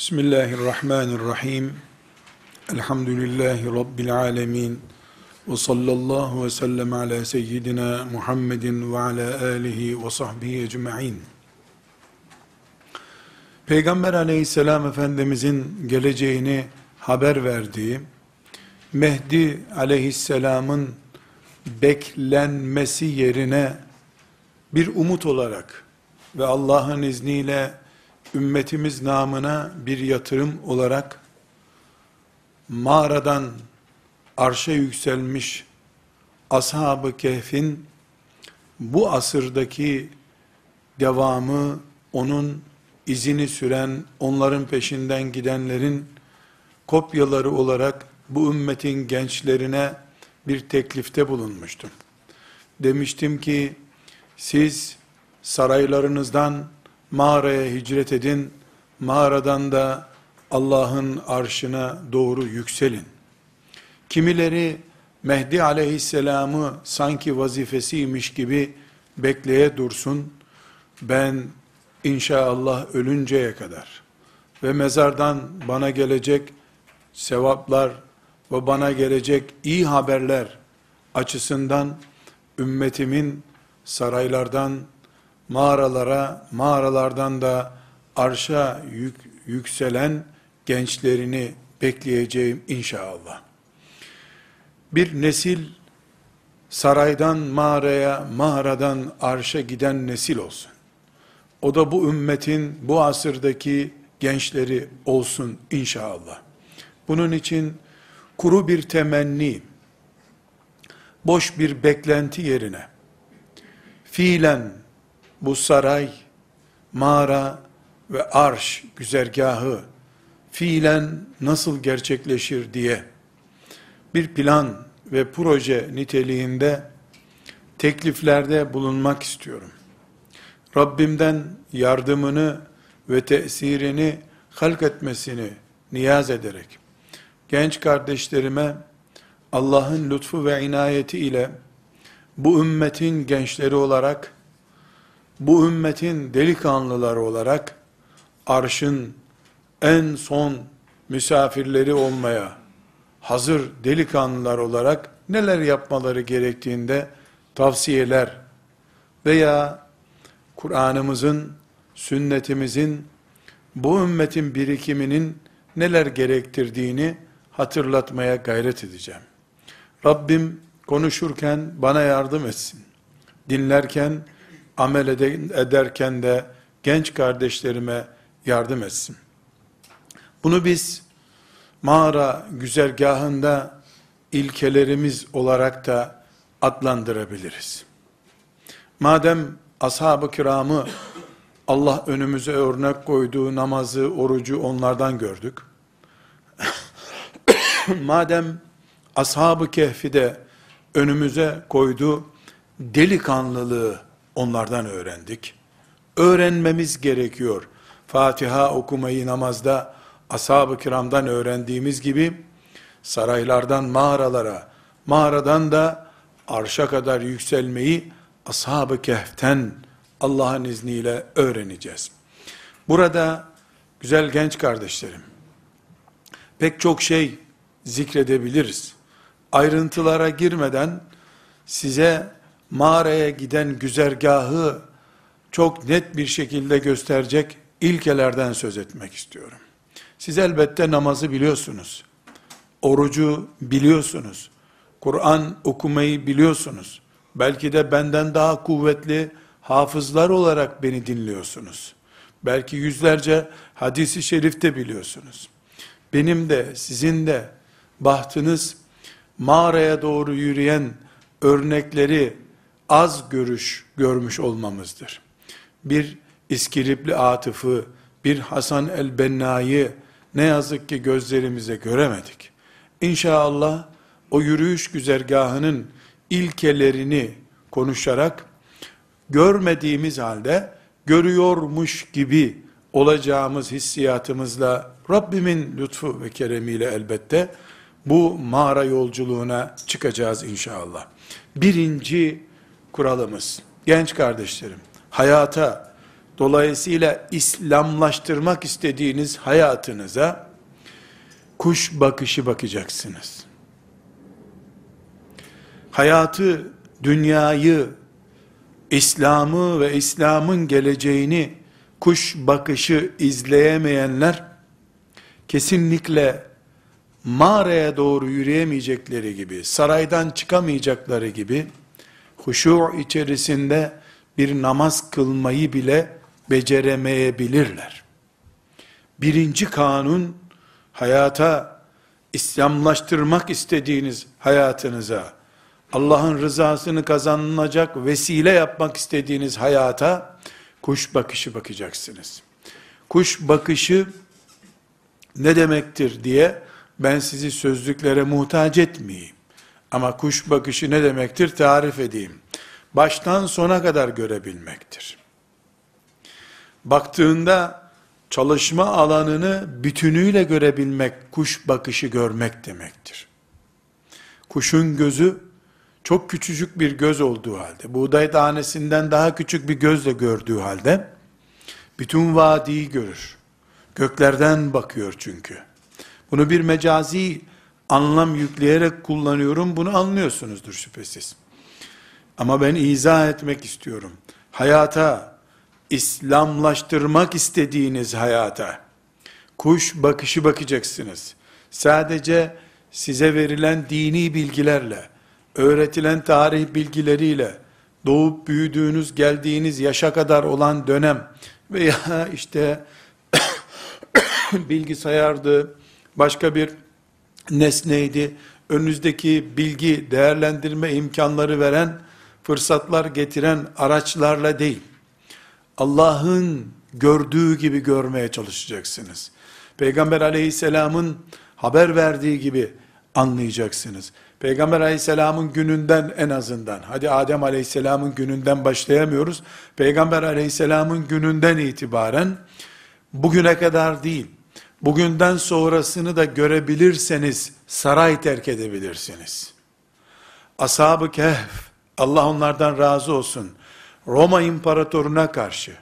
Bismillahirrahmanirrahim. Elhamdülillahi Rabbil alemin. Ve sallallahu ve sellem ala seyyidina Muhammedin ve ala alihi ve sahbihi ecma'in. Peygamber aleyhisselam efendimizin geleceğini haber verdiği, Mehdi aleyhisselamın beklenmesi yerine bir umut olarak ve Allah'ın izniyle ümmetimiz namına bir yatırım olarak mağaradan arşa yükselmiş ashab-ı kehfin bu asırdaki devamı onun izini süren, onların peşinden gidenlerin kopyaları olarak bu ümmetin gençlerine bir teklifte bulunmuştum. Demiştim ki siz saraylarınızdan mağaraya hicret edin, mağaradan da Allah'ın arşına doğru yükselin. Kimileri Mehdi aleyhisselamı sanki vazifesiymiş gibi bekleye dursun, ben inşallah ölünceye kadar ve mezardan bana gelecek sevaplar ve bana gelecek iyi haberler açısından ümmetimin saraylardan mağaralara, mağaralardan da arşa yük, yükselen gençlerini bekleyeceğim inşallah. Bir nesil saraydan mağaraya, mağaradan arşa giden nesil olsun. O da bu ümmetin bu asırdaki gençleri olsun inşallah. Bunun için kuru bir temenni, boş bir beklenti yerine fiilen bu saray, mağara ve arş güzergahı fiilen nasıl gerçekleşir diye bir plan ve proje niteliğinde tekliflerde bulunmak istiyorum. Rabbimden yardımını ve tesirini halk etmesini niyaz ederek genç kardeşlerime Allah'ın lütfu ve inayeti ile bu ümmetin gençleri olarak bu ümmetin delikanlıları olarak arşın en son misafirleri olmaya hazır delikanlılar olarak neler yapmaları gerektiğinde tavsiyeler veya Kur'an'ımızın, sünnetimizin, bu ümmetin birikiminin neler gerektirdiğini hatırlatmaya gayret edeceğim. Rabbim konuşurken bana yardım etsin. Dinlerken amel ederken de genç kardeşlerime yardım etsin. Bunu biz mağara güzergahında ilkelerimiz olarak da adlandırabiliriz. Madem ashab-ı kiramı Allah önümüze örnek koyduğu namazı, orucu onlardan gördük. Madem ashab-ı kehfi de önümüze koydu, delikanlılığı onlardan öğrendik. Öğrenmemiz gerekiyor. Fatiha okumayı namazda ashab-ı kiramdan öğrendiğimiz gibi saraylardan mağaralara, mağaradan da arşa kadar yükselmeyi ashab-ı kehften Allah'ın izniyle öğreneceğiz. Burada güzel genç kardeşlerim, pek çok şey zikredebiliriz. Ayrıntılara girmeden size mağaraya giden güzergahı çok net bir şekilde gösterecek ilkelerden söz etmek istiyorum. Siz elbette namazı biliyorsunuz. Orucu biliyorsunuz. Kur'an okumayı biliyorsunuz. Belki de benden daha kuvvetli hafızlar olarak beni dinliyorsunuz. Belki yüzlerce hadisi şerifte biliyorsunuz. Benim de sizin de bahtınız mağaraya doğru yürüyen örnekleri az görüş görmüş olmamızdır. Bir İskilipli Atıf'ı, bir Hasan el-Benna'yı ne yazık ki gözlerimize göremedik. İnşallah o yürüyüş güzergahının ilkelerini konuşarak görmediğimiz halde görüyormuş gibi olacağımız hissiyatımızla Rabbimin lütfu ve keremiyle elbette bu mağara yolculuğuna çıkacağız inşallah. Birinci kuralımız, genç kardeşlerim, hayata, Dolayısıyla İslamlaştırmak istediğiniz hayatınıza kuş bakışı bakacaksınız. Hayatı, dünyayı, İslam'ı ve İslam'ın geleceğini kuş bakışı izleyemeyenler kesinlikle mağaraya doğru yürüyemeyecekleri gibi, saraydan çıkamayacakları gibi huşu içerisinde bir namaz kılmayı bile beceremeyebilirler. Birinci kanun hayata İslamlaştırmak istediğiniz hayatınıza Allah'ın rızasını kazanılacak vesile yapmak istediğiniz hayata kuş bakışı bakacaksınız. Kuş bakışı ne demektir diye ben sizi sözlüklere muhtaç etmeyeyim. Ama kuş bakışı ne demektir tarif edeyim. Baştan sona kadar görebilmektir. Baktığında çalışma alanını bütünüyle görebilmek, kuş bakışı görmek demektir. Kuşun gözü çok küçücük bir göz olduğu halde, buğday tanesinden daha küçük bir gözle gördüğü halde, bütün vadiyi görür. Göklerden bakıyor çünkü. Bunu bir mecazi anlam yükleyerek kullanıyorum, bunu anlıyorsunuzdur şüphesiz. Ama ben izah etmek istiyorum. Hayata, İslamlaştırmak istediğiniz hayata, kuş bakışı bakacaksınız. Sadece size verilen dini bilgilerle, öğretilen tarih bilgileriyle, doğup büyüdüğünüz, geldiğiniz yaşa kadar olan dönem veya işte bilgisayardı, başka bir nesneydi, önünüzdeki bilgi değerlendirme imkanları veren, fırsatlar getiren araçlarla değil, Allah'ın gördüğü gibi görmeye çalışacaksınız. Peygamber aleyhisselamın haber verdiği gibi anlayacaksınız. Peygamber aleyhisselamın gününden en azından, hadi Adem aleyhisselamın gününden başlayamıyoruz. Peygamber aleyhisselamın gününden itibaren, bugüne kadar değil, bugünden sonrasını da görebilirseniz, saray terk edebilirsiniz. Ashab-ı Kehf, Allah onlardan razı olsun, Roma imparatoruna karşı,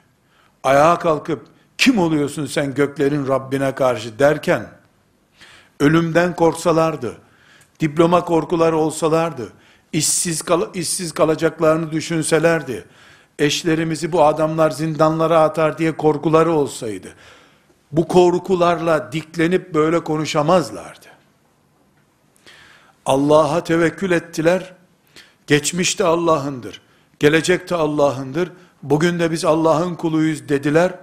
ayağa kalkıp, kim oluyorsun sen göklerin Rabbine karşı derken, ölümden korksalardı, diploma korkuları olsalardı, işsiz, kal işsiz kalacaklarını düşünselerdi, eşlerimizi bu adamlar zindanlara atar diye korkuları olsaydı, bu korkularla diklenip böyle konuşamazlardı. Allah'a tevekkül ettiler, geçmişte Allah'ındır, gelecekte Allah'ındır, bugün de biz Allah'ın kuluyuz dediler,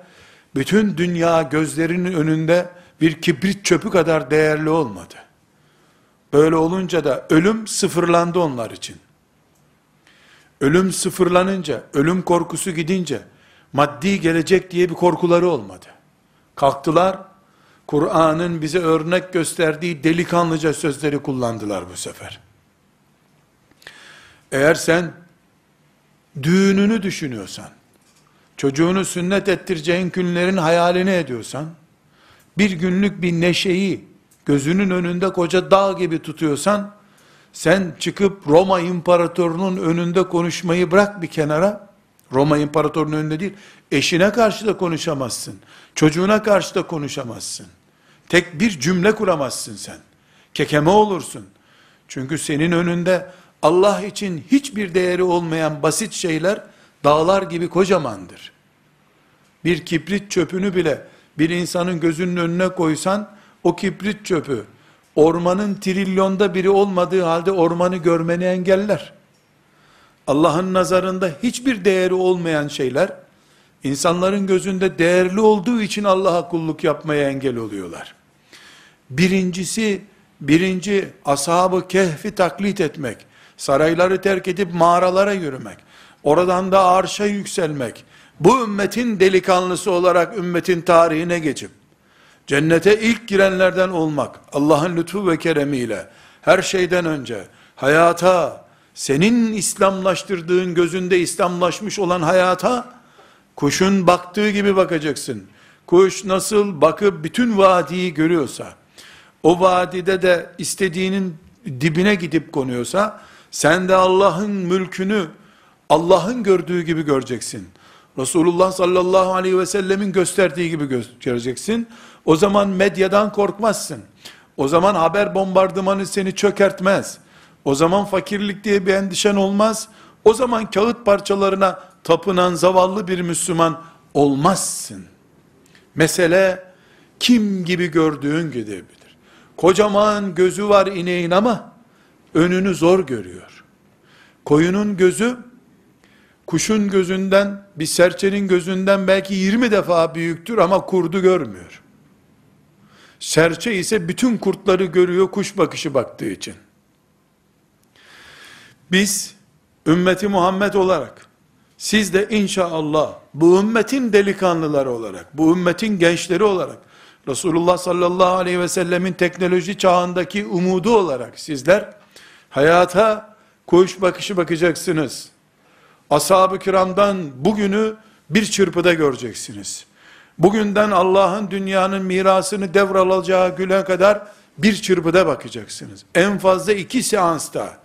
bütün dünya gözlerinin önünde bir kibrit çöpü kadar değerli olmadı. Böyle olunca da ölüm sıfırlandı onlar için. Ölüm sıfırlanınca, ölüm korkusu gidince, maddi gelecek diye bir korkuları olmadı. Kalktılar, Kur'an'ın bize örnek gösterdiği delikanlıca sözleri kullandılar bu sefer. Eğer sen düğününü düşünüyorsan, çocuğunu sünnet ettireceğin günlerin hayalini ediyorsan, bir günlük bir neşeyi gözünün önünde koca dağ gibi tutuyorsan, sen çıkıp Roma imparatorunun önünde konuşmayı bırak bir kenara, Roma imparatorunun önünde değil, eşine karşı da konuşamazsın, çocuğuna karşı da konuşamazsın. Tek bir cümle kuramazsın sen. Kekeme olursun. Çünkü senin önünde Allah için hiçbir değeri olmayan basit şeyler dağlar gibi kocamandır. Bir kibrit çöpünü bile bir insanın gözünün önüne koysan o kibrit çöpü ormanın trilyonda biri olmadığı halde ormanı görmeni engeller. Allah'ın nazarında hiçbir değeri olmayan şeyler insanların gözünde değerli olduğu için Allah'a kulluk yapmaya engel oluyorlar. Birincisi, birinci ashabı kehfi taklit etmek, sarayları terk edip mağaralara yürümek, oradan da arşa yükselmek, bu ümmetin delikanlısı olarak ümmetin tarihine geçip, cennete ilk girenlerden olmak, Allah'ın lütfu ve keremiyle, her şeyden önce, hayata, senin İslamlaştırdığın gözünde İslamlaşmış olan hayata, kuşun baktığı gibi bakacaksın. Kuş nasıl bakıp bütün vadiyi görüyorsa, o vadide de istediğinin dibine gidip konuyorsa, sen de Allah'ın mülkünü Allah'ın gördüğü gibi göreceksin. Resulullah sallallahu aleyhi ve sellemin gösterdiği gibi göstereceksin. O zaman medyadan korkmazsın. O zaman haber bombardımanı seni çökertmez. O zaman fakirlik diye bir endişen olmaz. O zaman kağıt parçalarına tapınan zavallı bir Müslüman olmazsın. Mesele kim gibi gördüğün gidebilir. Kocaman gözü var ineğin ama önünü zor görüyor. Koyunun gözü kuşun gözünden, bir serçenin gözünden belki 20 defa büyüktür ama kurdu görmüyor. Serçe ise bütün kurtları görüyor kuş bakışı baktığı için. Biz ümmeti Muhammed olarak siz de inşallah bu ümmetin delikanlıları olarak, bu ümmetin gençleri olarak Resulullah sallallahu aleyhi ve sellemin teknoloji çağındaki umudu olarak sizler hayata kuş bakışı bakacaksınız. Ashab-ı kiramdan bugünü bir çırpıda göreceksiniz. Bugünden Allah'ın dünyanın mirasını devralacağı güne kadar bir çırpıda bakacaksınız. En fazla iki seansta,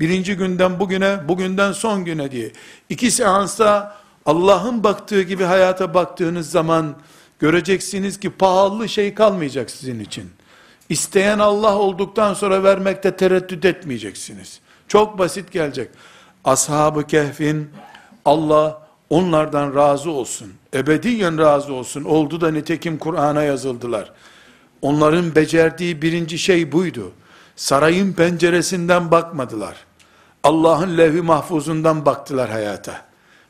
birinci günden bugüne, bugünden son güne diye, iki seansta Allah'ın baktığı gibi hayata baktığınız zaman, göreceksiniz ki pahalı şey kalmayacak sizin için. İsteyen Allah olduktan sonra vermekte tereddüt etmeyeceksiniz. Çok basit gelecek. Ashab-ı Kehf'in Allah onlardan razı olsun. Ebediyen razı olsun. Oldu da nitekim Kur'an'a yazıldılar. Onların becerdiği birinci şey buydu. Sarayın penceresinden bakmadılar. Allah'ın levh-i mahfuzundan baktılar hayata.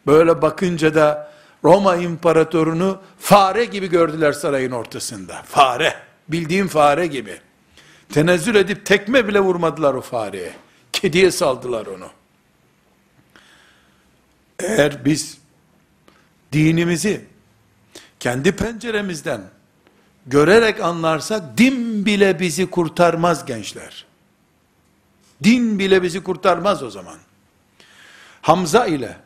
Böyle bakınca da Roma imparatorunu fare gibi gördüler sarayın ortasında. Fare. Bildiğim fare gibi. Tenezzül edip tekme bile vurmadılar o fareye. Kediye saldılar onu. Eğer biz dinimizi kendi penceremizden görerek anlarsak din bile bizi kurtarmaz gençler. Din bile bizi kurtarmaz o zaman. Hamza ile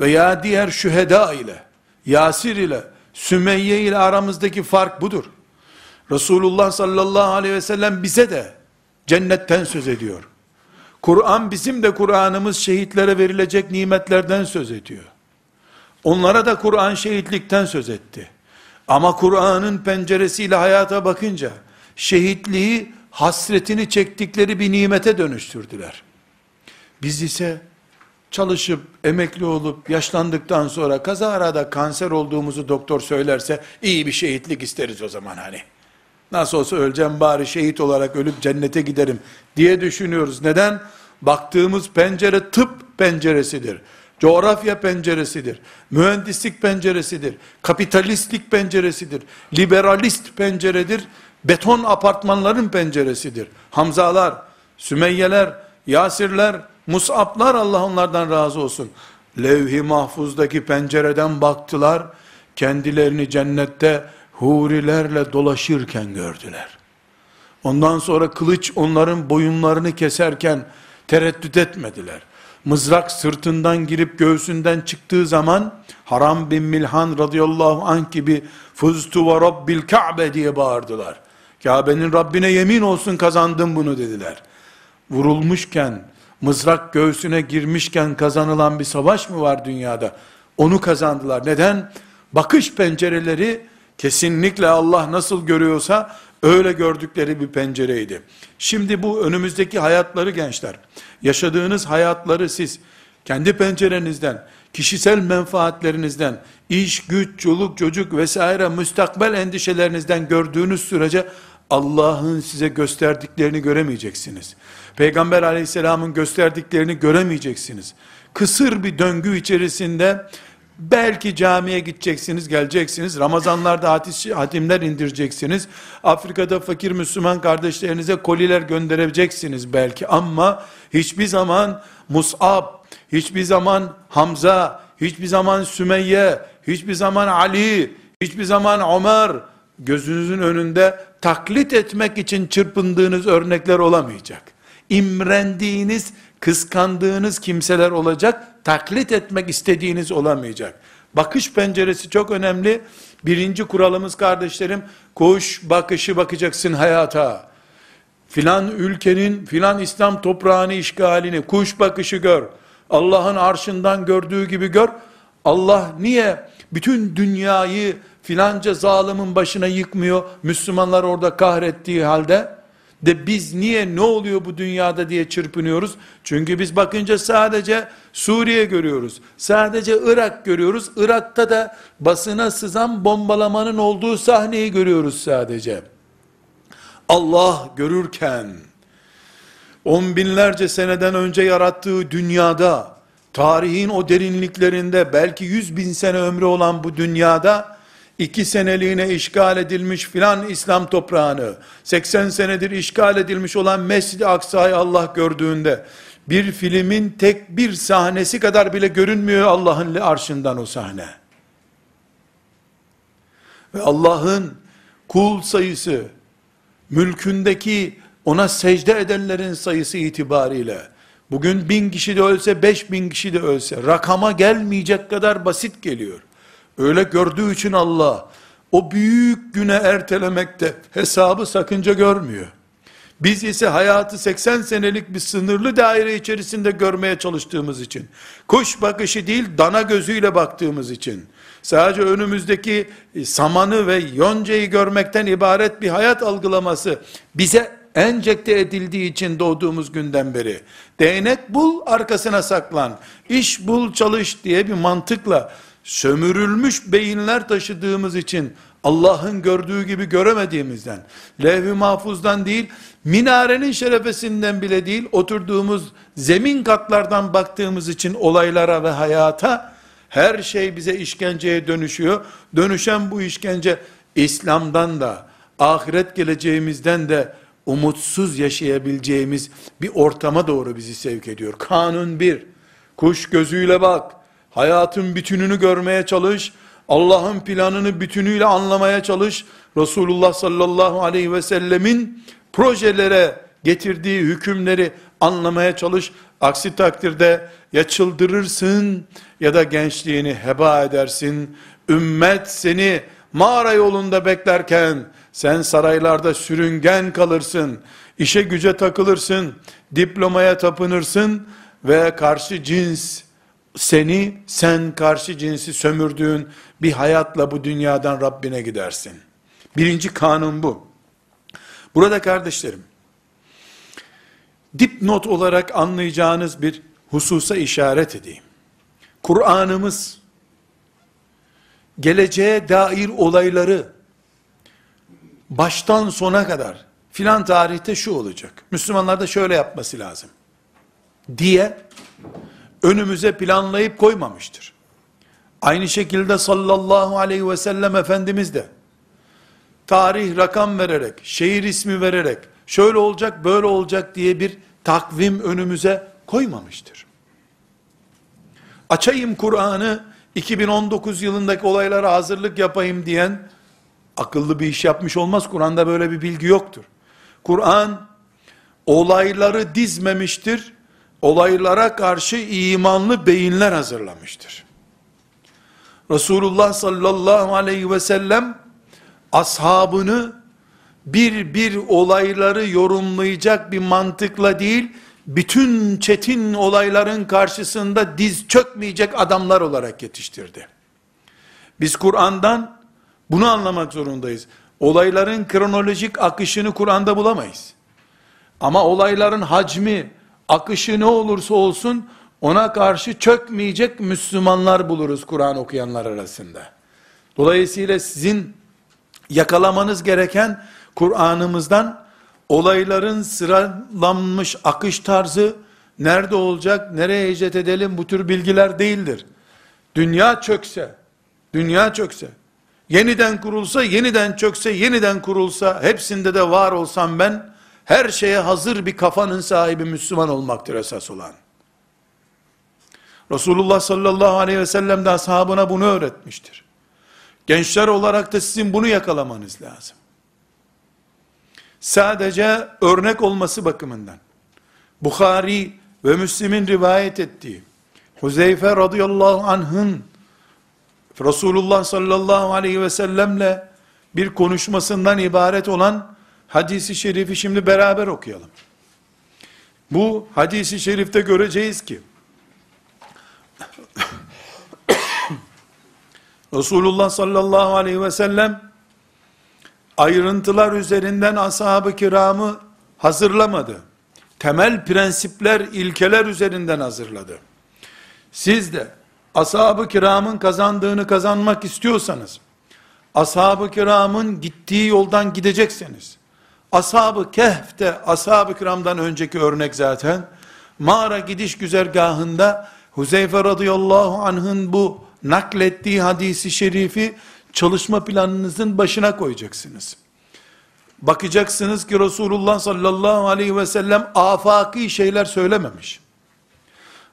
veya diğer şüheda ile, Yasir ile, Sümeyye ile aramızdaki fark budur. Resulullah sallallahu aleyhi ve sellem bize de cennetten söz ediyor. Kur'an bizim de Kur'an'ımız şehitlere verilecek nimetlerden söz ediyor. Onlara da Kur'an şehitlikten söz etti. Ama Kur'an'ın penceresiyle hayata bakınca şehitliği hasretini çektikleri bir nimete dönüştürdüler. Biz ise çalışıp emekli olup yaşlandıktan sonra kaza arada kanser olduğumuzu doktor söylerse iyi bir şehitlik isteriz o zaman hani. Nasıl olsa öleceğim bari şehit olarak ölüp cennete giderim diye düşünüyoruz. Neden? Baktığımız pencere tıp penceresidir. Coğrafya penceresidir. Mühendislik penceresidir. Kapitalistlik penceresidir. Liberalist penceredir. Beton apartmanların penceresidir. Hamzalar, Sümeyyeler, Yasirler, Mus'ablar Allah onlardan razı olsun. Levh-i mahfuzdaki pencereden baktılar. Kendilerini cennette hurilerle dolaşırken gördüler. Ondan sonra kılıç onların boyunlarını keserken tereddüt etmediler. Mızrak sırtından girip göğsünden çıktığı zaman Haram bin Milhan radıyallahu anh gibi fuztu ve rabbil ka'be diye bağırdılar. Kabe'nin Rabbine yemin olsun kazandım bunu dediler. Vurulmuşken, mızrak göğsüne girmişken kazanılan bir savaş mı var dünyada? Onu kazandılar. Neden? Bakış pencereleri kesinlikle Allah nasıl görüyorsa öyle gördükleri bir pencereydi. Şimdi bu önümüzdeki hayatları gençler, yaşadığınız hayatları siz kendi pencerenizden, kişisel menfaatlerinizden, iş, güç, çoluk, çocuk vesaire müstakbel endişelerinizden gördüğünüz sürece Allah'ın size gösterdiklerini göremeyeceksiniz. Peygamber aleyhisselamın gösterdiklerini göremeyeceksiniz. Kısır bir döngü içerisinde Belki camiye gideceksiniz, geleceksiniz. Ramazanlarda hatimler indireceksiniz. Afrika'da fakir Müslüman kardeşlerinize koliler göndereceksiniz belki. Ama hiçbir zaman Mus'ab, hiçbir zaman Hamza, hiçbir zaman Sümeyye, hiçbir zaman Ali, hiçbir zaman Ömer gözünüzün önünde taklit etmek için çırpındığınız örnekler olamayacak. İmrendiğiniz, kıskandığınız kimseler olacak, taklit etmek istediğiniz olamayacak. Bakış penceresi çok önemli. Birinci kuralımız kardeşlerim, kuş bakışı bakacaksın hayata. Filan ülkenin, filan İslam toprağını işgalini, kuş bakışı gör. Allah'ın arşından gördüğü gibi gör. Allah niye bütün dünyayı filanca zalimin başına yıkmıyor, Müslümanlar orada kahrettiği halde, de biz niye ne oluyor bu dünyada diye çırpınıyoruz. Çünkü biz bakınca sadece Suriye görüyoruz. Sadece Irak görüyoruz. Irak'ta da basına sızan bombalamanın olduğu sahneyi görüyoruz sadece. Allah görürken on binlerce seneden önce yarattığı dünyada tarihin o derinliklerinde belki yüz bin sene ömrü olan bu dünyada iki seneliğine işgal edilmiş filan İslam toprağını, 80 senedir işgal edilmiş olan Mescid-i Aksa'yı Allah gördüğünde, bir filmin tek bir sahnesi kadar bile görünmüyor Allah'ın arşından o sahne. Ve Allah'ın kul sayısı, mülkündeki ona secde edenlerin sayısı itibariyle, bugün bin kişi de ölse, beş bin kişi de ölse, rakama gelmeyecek kadar basit geliyor. Öyle gördüğü için Allah o büyük güne ertelemekte hesabı sakınca görmüyor. Biz ise hayatı 80 senelik bir sınırlı daire içerisinde görmeye çalıştığımız için, kuş bakışı değil dana gözüyle baktığımız için, sadece önümüzdeki samanı ve yoncayı görmekten ibaret bir hayat algılaması bize enjekte edildiği için doğduğumuz günden beri, değnek bul arkasına saklan, iş bul çalış diye bir mantıkla, sömürülmüş beyinler taşıdığımız için Allah'ın gördüğü gibi göremediğimizden, levh-i mahfuzdan değil, minarenin şerefesinden bile değil, oturduğumuz zemin katlardan baktığımız için olaylara ve hayata, her şey bize işkenceye dönüşüyor. Dönüşen bu işkence, İslam'dan da, ahiret geleceğimizden de, umutsuz yaşayabileceğimiz bir ortama doğru bizi sevk ediyor. Kanun bir, kuş gözüyle bak, Hayatın bütününü görmeye çalış. Allah'ın planını bütünüyle anlamaya çalış. Resulullah sallallahu aleyhi ve sellemin projelere getirdiği hükümleri anlamaya çalış. Aksi takdirde ya çıldırırsın ya da gençliğini heba edersin. Ümmet seni mağara yolunda beklerken sen saraylarda sürüngen kalırsın. İşe güce takılırsın. Diplomaya tapınırsın ve karşı cins seni sen karşı cinsi sömürdüğün bir hayatla bu dünyadan Rabbine gidersin. Birinci kanun bu. Burada kardeşlerim, dipnot olarak anlayacağınız bir hususa işaret edeyim. Kur'an'ımız, geleceğe dair olayları, baştan sona kadar, filan tarihte şu olacak, Müslümanlar da şöyle yapması lazım, diye, önümüze planlayıp koymamıştır. Aynı şekilde sallallahu aleyhi ve sellem Efendimiz de tarih rakam vererek, şehir ismi vererek, şöyle olacak böyle olacak diye bir takvim önümüze koymamıştır. Açayım Kur'an'ı 2019 yılındaki olaylara hazırlık yapayım diyen akıllı bir iş yapmış olmaz. Kur'an'da böyle bir bilgi yoktur. Kur'an olayları dizmemiştir olaylara karşı imanlı beyinler hazırlamıştır. Resulullah sallallahu aleyhi ve sellem ashabını bir bir olayları yorumlayacak bir mantıkla değil, bütün çetin olayların karşısında diz çökmeyecek adamlar olarak yetiştirdi. Biz Kur'an'dan bunu anlamak zorundayız. Olayların kronolojik akışını Kur'an'da bulamayız. Ama olayların hacmi, akışı ne olursa olsun ona karşı çökmeyecek Müslümanlar buluruz Kur'an okuyanlar arasında. Dolayısıyla sizin yakalamanız gereken Kur'an'ımızdan olayların sıralanmış akış tarzı, nerede olacak, nereye hicret edelim bu tür bilgiler değildir. Dünya çökse, dünya çökse, yeniden kurulsa, yeniden çökse, yeniden kurulsa, hepsinde de var olsam ben, her şeye hazır bir kafanın sahibi Müslüman olmaktır esas olan. Resulullah sallallahu aleyhi ve sellem de ashabına bunu öğretmiştir. Gençler olarak da sizin bunu yakalamanız lazım. Sadece örnek olması bakımından, Bukhari ve Müslim'in rivayet ettiği, Huzeyfe radıyallahu anh'ın, Resulullah sallallahu aleyhi ve sellemle bir konuşmasından ibaret olan hadisi şerifi şimdi beraber okuyalım. Bu hadisi şerifte göreceğiz ki, Resulullah sallallahu aleyhi ve sellem ayrıntılar üzerinden ashab-ı kiramı hazırlamadı. Temel prensipler, ilkeler üzerinden hazırladı. Siz de ashab-ı kiramın kazandığını kazanmak istiyorsanız, ashab-ı kiramın gittiği yoldan gidecekseniz, ashab-ı kehfte, ashab-ı kiramdan önceki örnek zaten, mağara gidiş güzergahında, Huzeyfe radıyallahu anh'ın bu naklettiği hadisi şerifi, çalışma planınızın başına koyacaksınız. Bakacaksınız ki Resulullah sallallahu aleyhi ve sellem afaki şeyler söylememiş.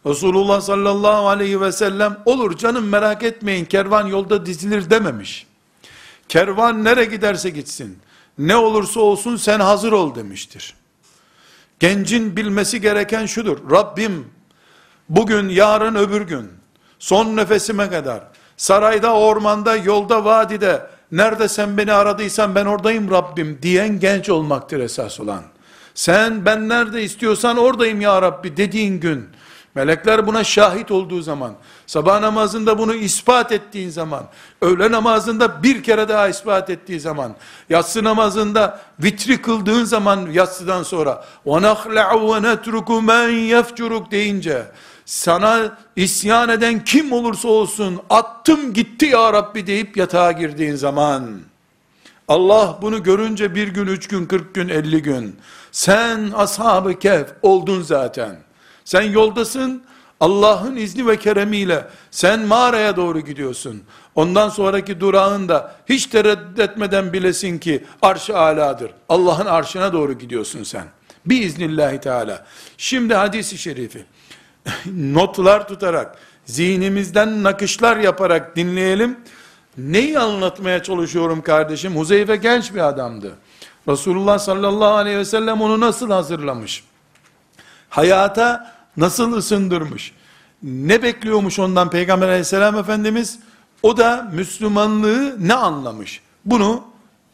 Resulullah sallallahu aleyhi ve sellem olur canım merak etmeyin kervan yolda dizilir dememiş. Kervan nere giderse gitsin ne olursa olsun sen hazır ol demiştir. Gencin bilmesi gereken şudur. Rabbim bugün, yarın, öbür gün son nefesime kadar sarayda, ormanda, yolda, vadide nerede sen beni aradıysan ben oradayım Rabbim diyen genç olmaktır esas olan. Sen ben nerede istiyorsan oradayım ya Rabbi dediğin gün Melekler buna şahit olduğu zaman, sabah namazında bunu ispat ettiğin zaman, öğle namazında bir kere daha ispat ettiği zaman, yatsı namazında vitri kıldığın zaman yatsıdan sonra, وَنَخْلَعُ وَنَتْرُكُ مَنْ يَفْجُرُكْ deyince, sana isyan eden kim olursa olsun, attım gitti ya Rabbi deyip yatağa girdiğin zaman, Allah bunu görünce bir gün, üç gün, kırk gün, elli gün, sen ashab-ı kehf oldun zaten. Sen yoldasın, Allah'ın izni ve keremiyle sen mağaraya doğru gidiyorsun. Ondan sonraki durağın da hiç tereddüt etmeden bilesin ki arş-ı aladır. Allah'ın arşına doğru gidiyorsun sen. Biiznillahü teala. Şimdi hadisi şerifi notlar tutarak, zihnimizden nakışlar yaparak dinleyelim. Neyi anlatmaya çalışıyorum kardeşim? Huzeyfe genç bir adamdı. Resulullah sallallahu aleyhi ve sellem onu nasıl hazırlamış? Hayata nasıl ısındırmış, ne bekliyormuş ondan Peygamber aleyhisselam Efendimiz, o da Müslümanlığı ne anlamış? Bunu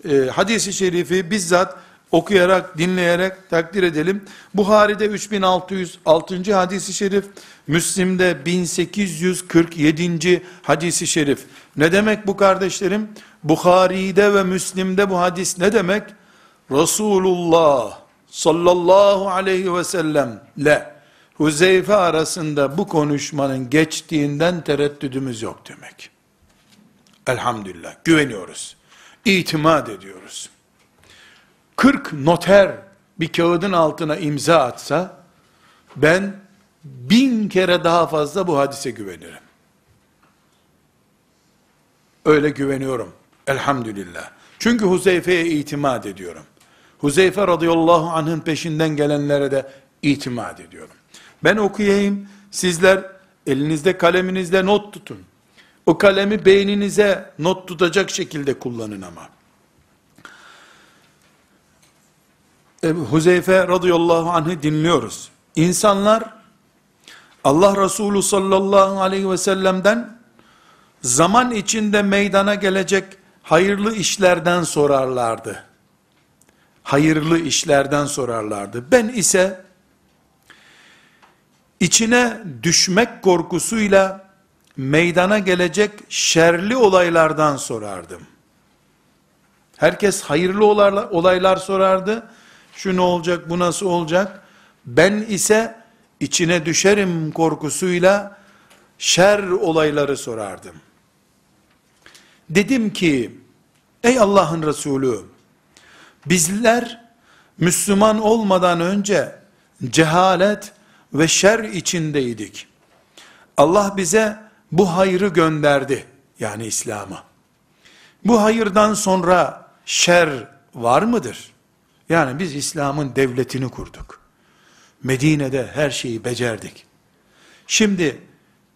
e, hadisi şerifi bizzat okuyarak, dinleyerek takdir edelim. Buhari'de 3606. hadisi şerif, Müslim'de 1847. hadisi şerif. Ne demek bu kardeşlerim? Bukhari'de ve Müslim'de bu hadis ne demek? Resulullah sallallahu aleyhi ve sellemle Huzeyfe arasında bu konuşmanın geçtiğinden tereddüdümüz yok demek. Elhamdülillah güveniyoruz. İtimat ediyoruz. 40 noter bir kağıdın altına imza atsa ben bin kere daha fazla bu hadise güvenirim. Öyle güveniyorum. Elhamdülillah. Çünkü Huzeyfe'ye itimat ediyorum. Huzeyfe radıyallahu anh'ın peşinden gelenlere de itimat ediyorum. Ben okuyayım, sizler elinizde kaleminizle not tutun. O kalemi beyninize not tutacak şekilde kullanın ama. Huzeyfe radıyallahu anh'ı dinliyoruz. İnsanlar Allah Resulü sallallahu aleyhi ve sellem'den zaman içinde meydana gelecek hayırlı işlerden sorarlardı. Hayırlı işlerden sorarlardı. Ben ise içine düşmek korkusuyla meydana gelecek şerli olaylardan sorardım. Herkes hayırlı olaylar, sorardı. Şu ne olacak, bu nasıl olacak? Ben ise içine düşerim korkusuyla şer olayları sorardım. Dedim ki, ey Allah'ın Resulü, bizler Müslüman olmadan önce cehalet ve şer içindeydik. Allah bize bu hayrı gönderdi. Yani İslam'a. Bu hayırdan sonra şer var mıdır? Yani biz İslam'ın devletini kurduk. Medine'de her şeyi becerdik. Şimdi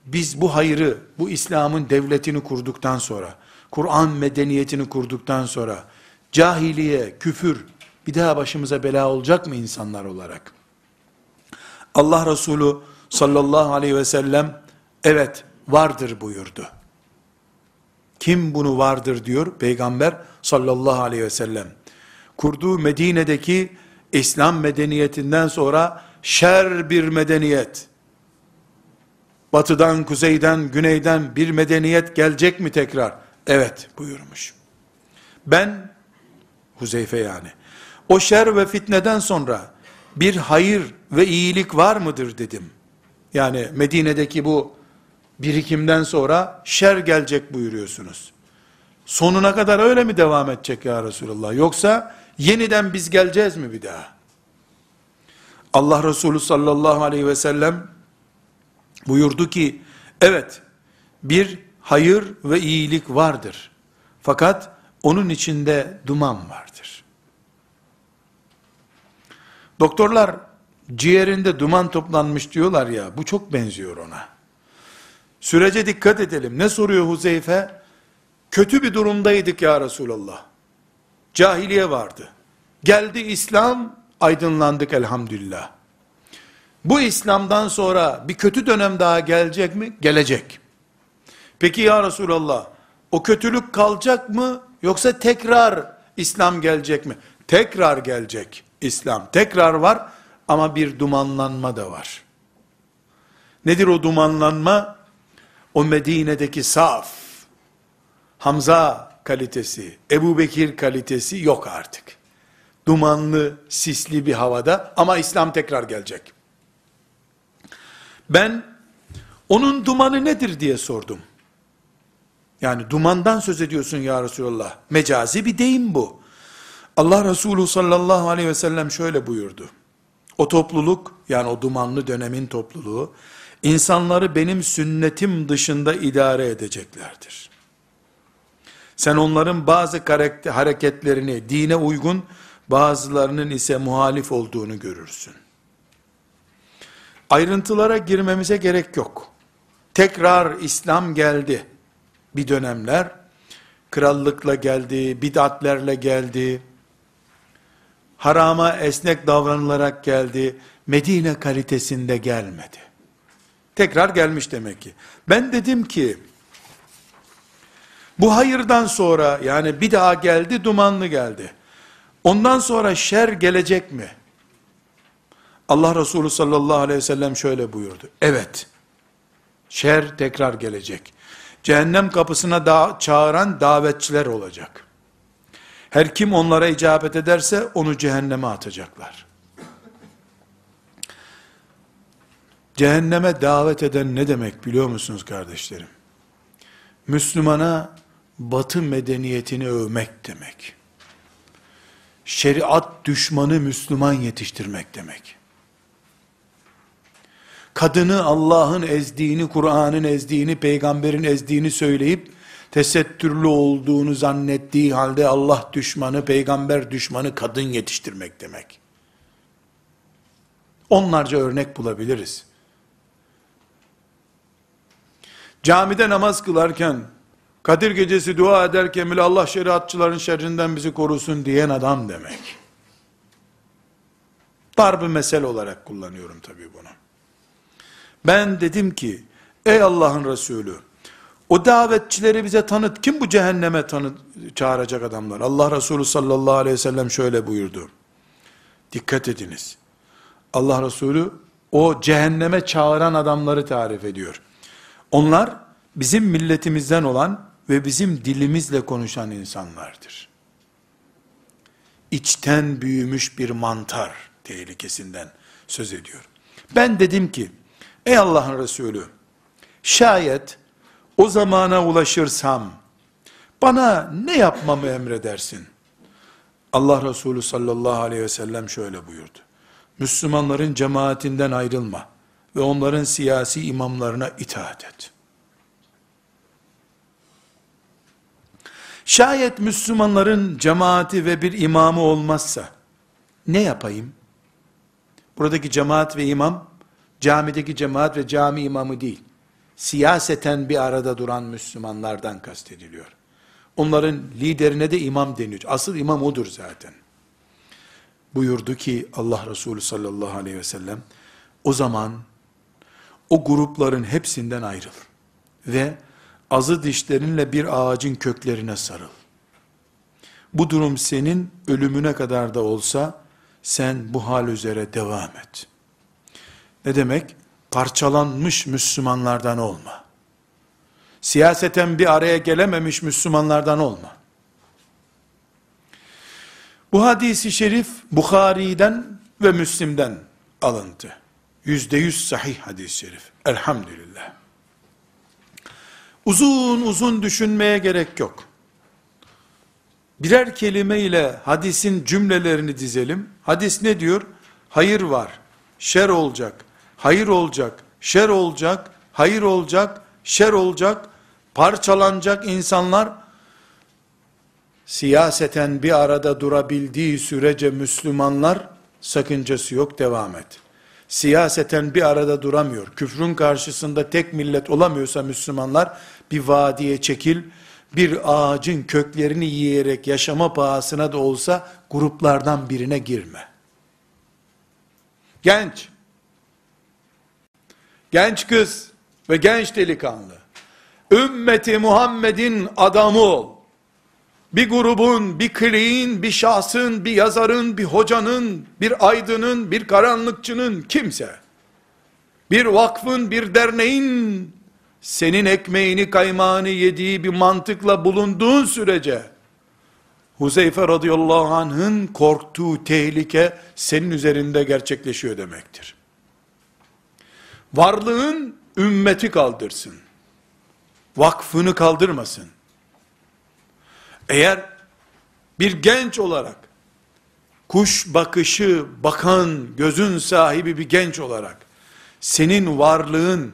biz bu hayrı, bu İslam'ın devletini kurduktan sonra, Kur'an medeniyetini kurduktan sonra, cahiliye, küfür, bir daha başımıza bela olacak mı insanlar olarak? Allah Resulü sallallahu aleyhi ve sellem evet vardır buyurdu. Kim bunu vardır diyor? Peygamber sallallahu aleyhi ve sellem. Kurduğu Medine'deki İslam medeniyetinden sonra şer bir medeniyet. batıdan, kuzeyden, güneyden bir medeniyet gelecek mi tekrar? Evet buyurmuş. Ben, Huzeyfe yani, o şer ve fitneden sonra bir hayır ve iyilik var mıdır dedim. Yani Medine'deki bu birikimden sonra şer gelecek buyuruyorsunuz. Sonuna kadar öyle mi devam edecek ya Resulallah? Yoksa yeniden biz geleceğiz mi bir daha? Allah Resulü sallallahu aleyhi ve sellem buyurdu ki, evet bir hayır ve iyilik vardır. Fakat onun içinde duman vardır. Doktorlar ciğerinde duman toplanmış diyorlar ya, bu çok benziyor ona. Sürece dikkat edelim. Ne soruyor Huzeyfe? Kötü bir durumdaydık ya Resulallah. Cahiliye vardı. Geldi İslam, aydınlandık elhamdülillah. Bu İslam'dan sonra bir kötü dönem daha gelecek mi? Gelecek. Peki ya Resulallah, o kötülük kalacak mı? Yoksa tekrar İslam gelecek mi? Tekrar gelecek İslam. Tekrar var ama bir dumanlanma da var. Nedir o dumanlanma? O Medine'deki saf, Hamza kalitesi, Ebu Bekir kalitesi yok artık. Dumanlı, sisli bir havada ama İslam tekrar gelecek. Ben onun dumanı nedir diye sordum. Yani dumandan söz ediyorsun ya Resulallah. Mecazi bir deyim bu. Allah Resulü sallallahu aleyhi ve sellem şöyle buyurdu. O topluluk yani o dumanlı dönemin topluluğu insanları benim sünnetim dışında idare edeceklerdir. Sen onların bazı karakter, hareketlerini dine uygun, bazılarının ise muhalif olduğunu görürsün. Ayrıntılara girmemize gerek yok. Tekrar İslam geldi. Bir dönemler krallıkla geldi, bid'atlerle geldi. Harama esnek davranılarak geldi. Medine kalitesinde gelmedi. Tekrar gelmiş demek ki. Ben dedim ki bu hayırdan sonra yani bir daha geldi dumanlı geldi. Ondan sonra şer gelecek mi? Allah Resulü sallallahu aleyhi ve sellem şöyle buyurdu. Evet, şer tekrar gelecek. Cehennem kapısına da çağıran davetçiler olacak. Her kim onlara icabet ederse onu cehenneme atacaklar. Cehenneme davet eden ne demek biliyor musunuz kardeşlerim? Müslümana batı medeniyetini övmek demek. Şeriat düşmanı Müslüman yetiştirmek demek kadını Allah'ın ezdiğini, Kur'an'ın ezdiğini, peygamberin ezdiğini söyleyip, tesettürlü olduğunu zannettiği halde Allah düşmanı, peygamber düşmanı kadın yetiştirmek demek. Onlarca örnek bulabiliriz. Camide namaz kılarken, Kadir gecesi dua ederken bile Allah şeriatçıların şerrinden bizi korusun diyen adam demek. Dar bir mesele olarak kullanıyorum tabii bunu. Ben dedim ki, ey Allah'ın Resulü, o davetçileri bize tanıt. Kim bu cehenneme tanıt, çağıracak adamlar? Allah Resulü sallallahu aleyhi ve sellem şöyle buyurdu. Dikkat ediniz. Allah Resulü o cehenneme çağıran adamları tarif ediyor. Onlar bizim milletimizden olan ve bizim dilimizle konuşan insanlardır. İçten büyümüş bir mantar tehlikesinden söz ediyor. Ben dedim ki, Ey Allah'ın Resulü, şayet o zamana ulaşırsam, bana ne yapmamı emredersin? Allah Resulü sallallahu aleyhi ve sellem şöyle buyurdu. Müslümanların cemaatinden ayrılma ve onların siyasi imamlarına itaat et. Şayet Müslümanların cemaati ve bir imamı olmazsa, ne yapayım? Buradaki cemaat ve imam, camideki cemaat ve cami imamı değil, siyaseten bir arada duran Müslümanlardan kastediliyor. Onların liderine de imam deniyor. Asıl imam odur zaten. Buyurdu ki Allah Resulü sallallahu aleyhi ve sellem, o zaman o grupların hepsinden ayrıl ve azı dişlerinle bir ağacın köklerine sarıl. Bu durum senin ölümüne kadar da olsa sen bu hal üzere devam et. Ne demek? Parçalanmış Müslümanlardan olma. Siyaseten bir araya gelememiş Müslümanlardan olma. Bu hadisi şerif Bukhari'den ve Müslim'den alıntı. Yüzde yüz sahih hadis-i şerif. Elhamdülillah. Uzun uzun düşünmeye gerek yok. Birer kelime ile hadisin cümlelerini dizelim. Hadis ne diyor? Hayır var, şer olacak, hayır olacak, şer olacak, hayır olacak, şer olacak, parçalanacak insanlar, siyaseten bir arada durabildiği sürece Müslümanlar, sakıncası yok devam et. Siyaseten bir arada duramıyor. Küfrün karşısında tek millet olamıyorsa Müslümanlar, bir vadiye çekil, bir ağacın köklerini yiyerek yaşama pahasına da olsa gruplardan birine girme. Genç, genç kız ve genç delikanlı, ümmeti Muhammed'in adamı ol. Bir grubun, bir kliğin, bir şahsın, bir yazarın, bir hocanın, bir aydının, bir karanlıkçının kimse, bir vakfın, bir derneğin senin ekmeğini kaymağını yediği bir mantıkla bulunduğun sürece, Huzeyfe radıyallahu anh'ın korktuğu tehlike senin üzerinde gerçekleşiyor demektir. Varlığın ümmeti kaldırsın. Vakfını kaldırmasın. Eğer bir genç olarak kuş bakışı bakan gözün sahibi bir genç olarak senin varlığın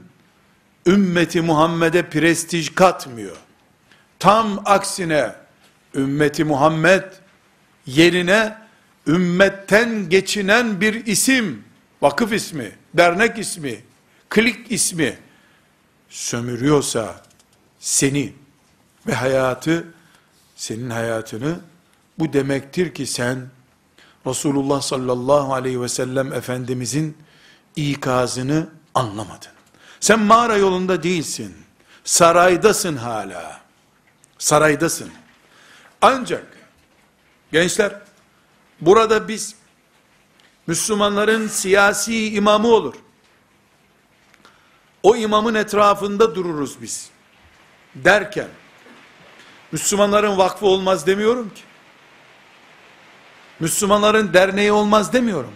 ümmeti Muhammed'e prestij katmıyor. Tam aksine ümmeti Muhammed yerine ümmetten geçinen bir isim, vakıf ismi, dernek ismi, klik ismi sömürüyorsa seni ve hayatı, senin hayatını bu demektir ki sen Resulullah sallallahu aleyhi ve sellem Efendimizin ikazını anlamadın. Sen mağara yolunda değilsin. Saraydasın hala. Saraydasın. Ancak gençler burada biz Müslümanların siyasi imamı olur. O imamın etrafında dururuz biz. Derken Müslümanların vakfı olmaz demiyorum ki. Müslümanların derneği olmaz demiyorum.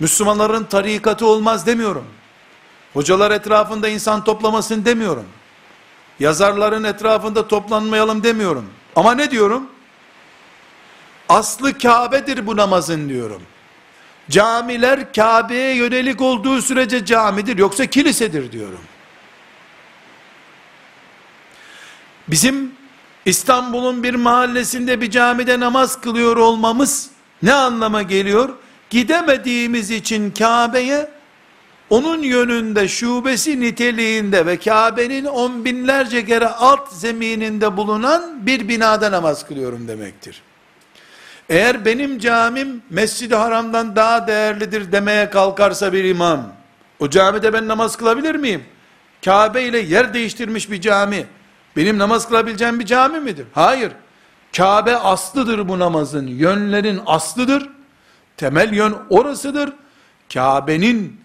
Müslümanların tarikatı olmaz demiyorum. Hocalar etrafında insan toplamasın demiyorum. Yazarların etrafında toplanmayalım demiyorum. Ama ne diyorum? Aslı Kabe'dir bu namazın diyorum. Camiler Kabe'ye yönelik olduğu sürece camidir yoksa kilisedir diyorum. Bizim İstanbul'un bir mahallesinde bir camide namaz kılıyor olmamız ne anlama geliyor? Gidemediğimiz için Kabe'ye onun yönünde şubesi niteliğinde ve Kabe'nin on binlerce kere alt zemininde bulunan bir binada namaz kılıyorum demektir. Eğer benim camim Mescid-i Haram'dan daha değerlidir demeye kalkarsa bir imam, o camide ben namaz kılabilir miyim? Kabe ile yer değiştirmiş bir cami, benim namaz kılabileceğim bir cami midir? Hayır. Kabe aslıdır bu namazın, yönlerin aslıdır. Temel yön orasıdır. Kabe'nin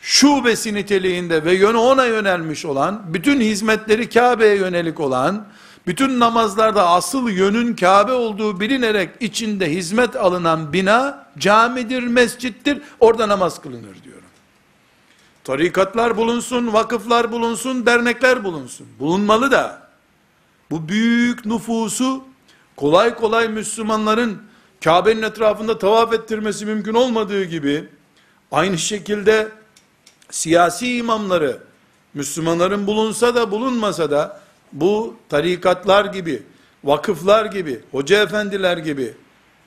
şubesi niteliğinde ve yönü ona yönelmiş olan, bütün hizmetleri Kabe'ye yönelik olan, bütün namazlarda asıl yönün Kabe olduğu bilinerek içinde hizmet alınan bina, camidir, mescittir, orada namaz kılınır diyorum. Tarikatlar bulunsun, vakıflar bulunsun, dernekler bulunsun. Bulunmalı da, bu büyük nüfusu, kolay kolay Müslümanların, Kabe'nin etrafında tavaf ettirmesi mümkün olmadığı gibi, aynı şekilde, siyasi imamları, Müslümanların bulunsa da bulunmasa da, bu tarikatlar gibi, vakıflar gibi, hoca efendiler gibi,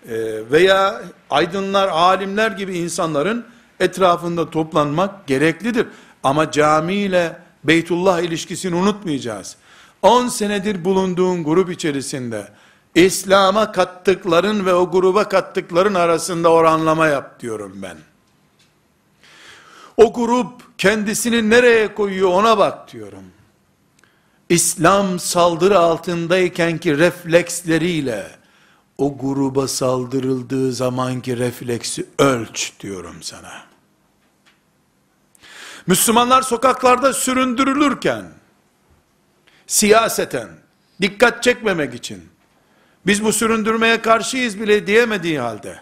e, veya aydınlar, alimler gibi insanların etrafında toplanmak gereklidir. Ama cami ile Beytullah ilişkisini unutmayacağız. 10 senedir bulunduğun grup içerisinde, İslam'a kattıkların ve o gruba kattıkların arasında oranlama yap diyorum ben. O grup kendisini nereye koyuyor ona bak diyorum. İslam saldırı altındayken ki refleksleriyle o gruba saldırıldığı zamanki refleksi ölç diyorum sana. Müslümanlar sokaklarda süründürülürken, siyaseten, dikkat çekmemek için, biz bu süründürmeye karşıyız bile diyemediği halde,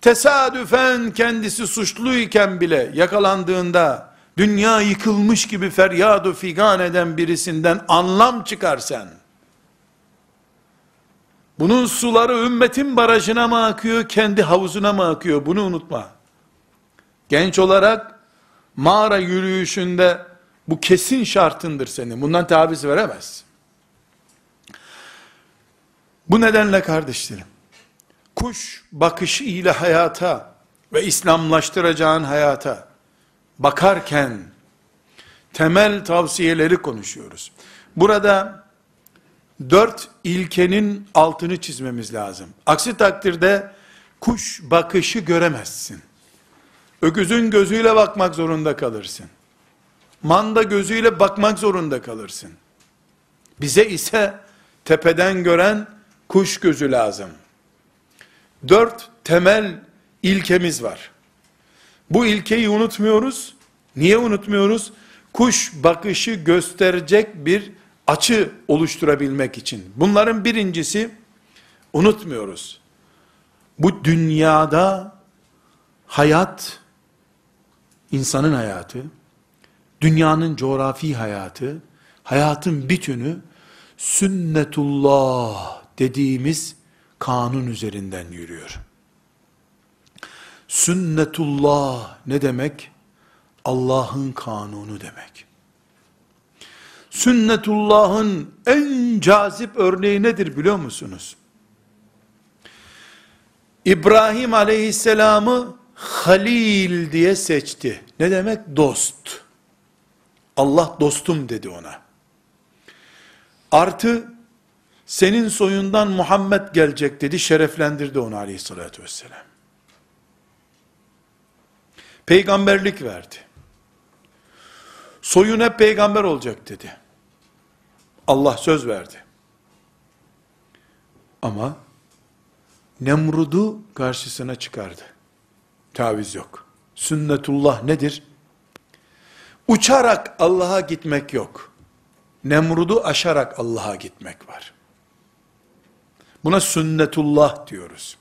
tesadüfen kendisi suçluyken bile yakalandığında, dünya yıkılmış gibi feryadu figan eden birisinden anlam çıkarsan, bunun suları ümmetin barajına mı akıyor, kendi havuzuna mı akıyor, bunu unutma. Genç olarak, mağara yürüyüşünde, bu kesin şartındır senin, bundan taviz veremez. Bu nedenle kardeşlerim, kuş bakışı ile hayata ve İslamlaştıracağın hayata bakarken temel tavsiyeleri konuşuyoruz. Burada dört ilkenin altını çizmemiz lazım. Aksi takdirde kuş bakışı göremezsin. Öküzün gözüyle bakmak zorunda kalırsın. Manda gözüyle bakmak zorunda kalırsın. Bize ise tepeden gören kuş gözü lazım. Dört temel ilkemiz var. Bu ilkeyi unutmuyoruz. Niye unutmuyoruz? Kuş bakışı gösterecek bir açı oluşturabilmek için. Bunların birincisi unutmuyoruz. Bu dünyada hayat insanın hayatı, dünyanın coğrafi hayatı, hayatın bütünü sünnetullah dediğimiz kanun üzerinden yürüyor. Sünnetullah ne demek? Allah'ın kanunu demek. Sünnetullah'ın en cazip örneği nedir biliyor musunuz? İbrahim aleyhisselamı Halil diye seçti. Ne demek? Dost. Allah dostum dedi ona. Artı senin soyundan Muhammed gelecek dedi, şereflendirdi onu aleyhissalatü vesselam. Peygamberlik verdi. Soyun hep peygamber olacak dedi. Allah söz verdi. Ama Nemrud'u karşısına çıkardı. Taviz yok. Sünnetullah nedir? Uçarak Allah'a gitmek yok. Nemrud'u aşarak Allah'a gitmek var. Buna sünnetullah diyoruz.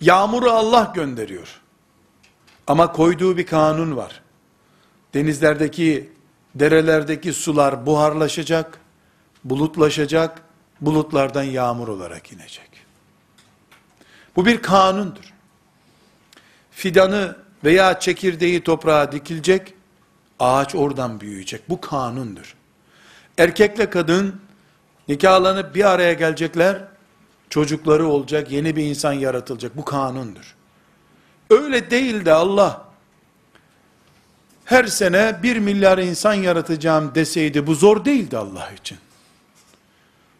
Yağmuru Allah gönderiyor. Ama koyduğu bir kanun var. Denizlerdeki, derelerdeki sular buharlaşacak, bulutlaşacak, bulutlardan yağmur olarak inecek. Bu bir kanundur. Fidanı veya çekirdeği toprağa dikilecek, ağaç oradan büyüyecek. Bu kanundur. Erkekle kadın nikahlanıp bir araya gelecekler, çocukları olacak, yeni bir insan yaratılacak. Bu kanundur. Öyle değil de Allah, her sene bir milyar insan yaratacağım deseydi, bu zor değildi Allah için.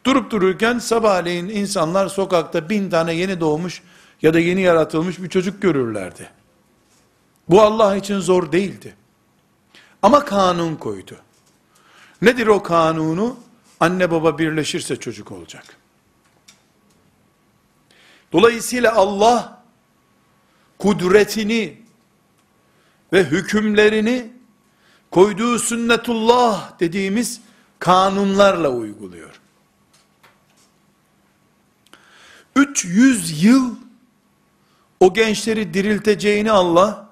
Durup dururken sabahleyin insanlar sokakta bin tane yeni doğmuş ya da yeni yaratılmış bir çocuk görürlerdi. Bu Allah için zor değildi. Ama kanun koydu. Nedir o kanunu? Anne baba birleşirse çocuk olacak. Dolayısıyla Allah kudretini ve hükümlerini koyduğu sünnetullah dediğimiz kanunlarla uyguluyor. 300 yıl o gençleri dirilteceğini Allah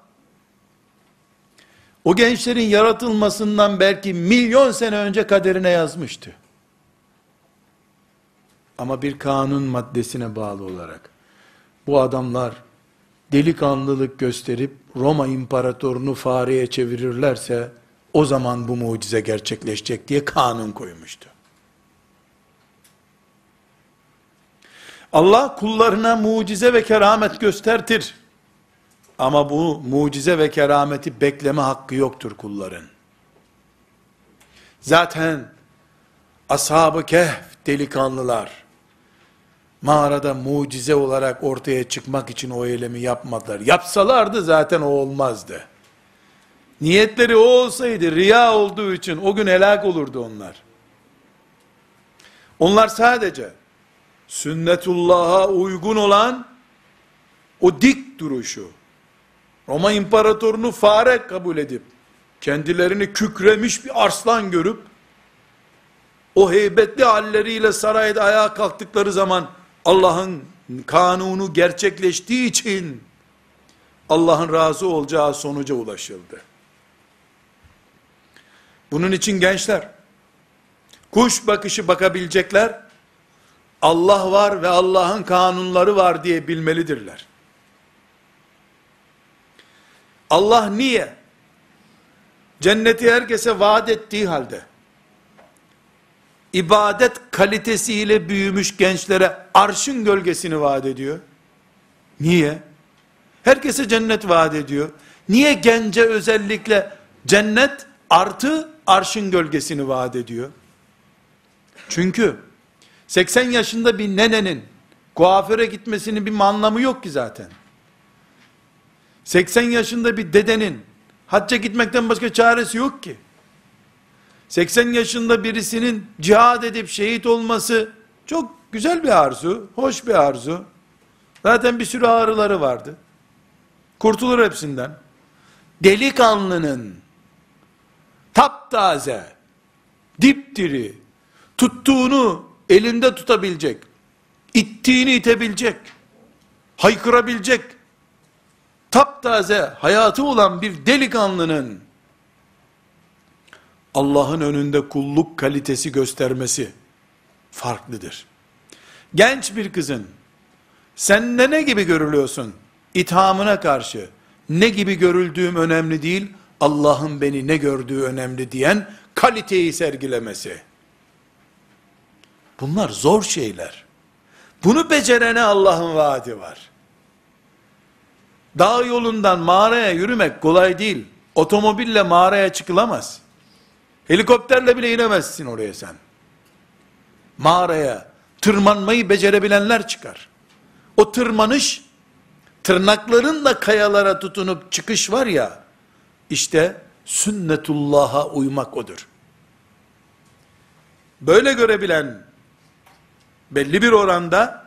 o gençlerin yaratılmasından belki milyon sene önce kaderine yazmıştı. Ama bir kanun maddesine bağlı olarak bu adamlar delikanlılık gösterip Roma imparatorunu fareye çevirirlerse o zaman bu mucize gerçekleşecek diye kanun koymuştu. Allah kullarına mucize ve keramet göstertir. Ama bu mucize ve kerameti bekleme hakkı yoktur kulların. Zaten ashab-ı kehf delikanlılar mağarada mucize olarak ortaya çıkmak için o eylemi yapmadılar. Yapsalardı zaten o olmazdı. Niyetleri o olsaydı riya olduğu için o gün helak olurdu onlar. Onlar sadece sünnetullah'a uygun olan o dik duruşu, Roma imparatorunu fare kabul edip, kendilerini kükremiş bir arslan görüp, o heybetli halleriyle sarayda ayağa kalktıkları zaman, Allah'ın kanunu gerçekleştiği için, Allah'ın razı olacağı sonuca ulaşıldı. Bunun için gençler, kuş bakışı bakabilecekler, Allah var ve Allah'ın kanunları var diye bilmelidirler. Allah niye? Cenneti herkese vaat ettiği halde, ibadet kalitesiyle büyümüş gençlere arşın gölgesini vaat ediyor. Niye? Herkese cennet vaat ediyor. Niye gence özellikle cennet artı arşın gölgesini vaat ediyor? Çünkü 80 yaşında bir nenenin kuaföre gitmesinin bir anlamı yok ki zaten. 80 yaşında bir dedenin hacca gitmekten başka çaresi yok ki. 80 yaşında birisinin cihad edip şehit olması çok güzel bir arzu, hoş bir arzu. Zaten bir sürü ağrıları vardı. Kurtulur hepsinden. Delikanlının taptaze, dipdiri, tuttuğunu elinde tutabilecek, ittiğini itebilecek, haykırabilecek, taptaze hayatı olan bir delikanlının Allah'ın önünde kulluk kalitesi göstermesi farklıdır. Genç bir kızın sen de ne gibi görülüyorsun? İthamına karşı ne gibi görüldüğüm önemli değil, Allah'ın beni ne gördüğü önemli diyen kaliteyi sergilemesi. Bunlar zor şeyler. Bunu becerene Allah'ın vaadi var. Dağ yolundan mağaraya yürümek kolay değil. Otomobille mağaraya çıkılamaz. Helikopterle bile inemezsin oraya sen. Mağaraya tırmanmayı becerebilenler çıkar. O tırmanış, tırnaklarınla kayalara tutunup çıkış var ya, işte sünnetullah'a uymak odur. Böyle görebilen, belli bir oranda,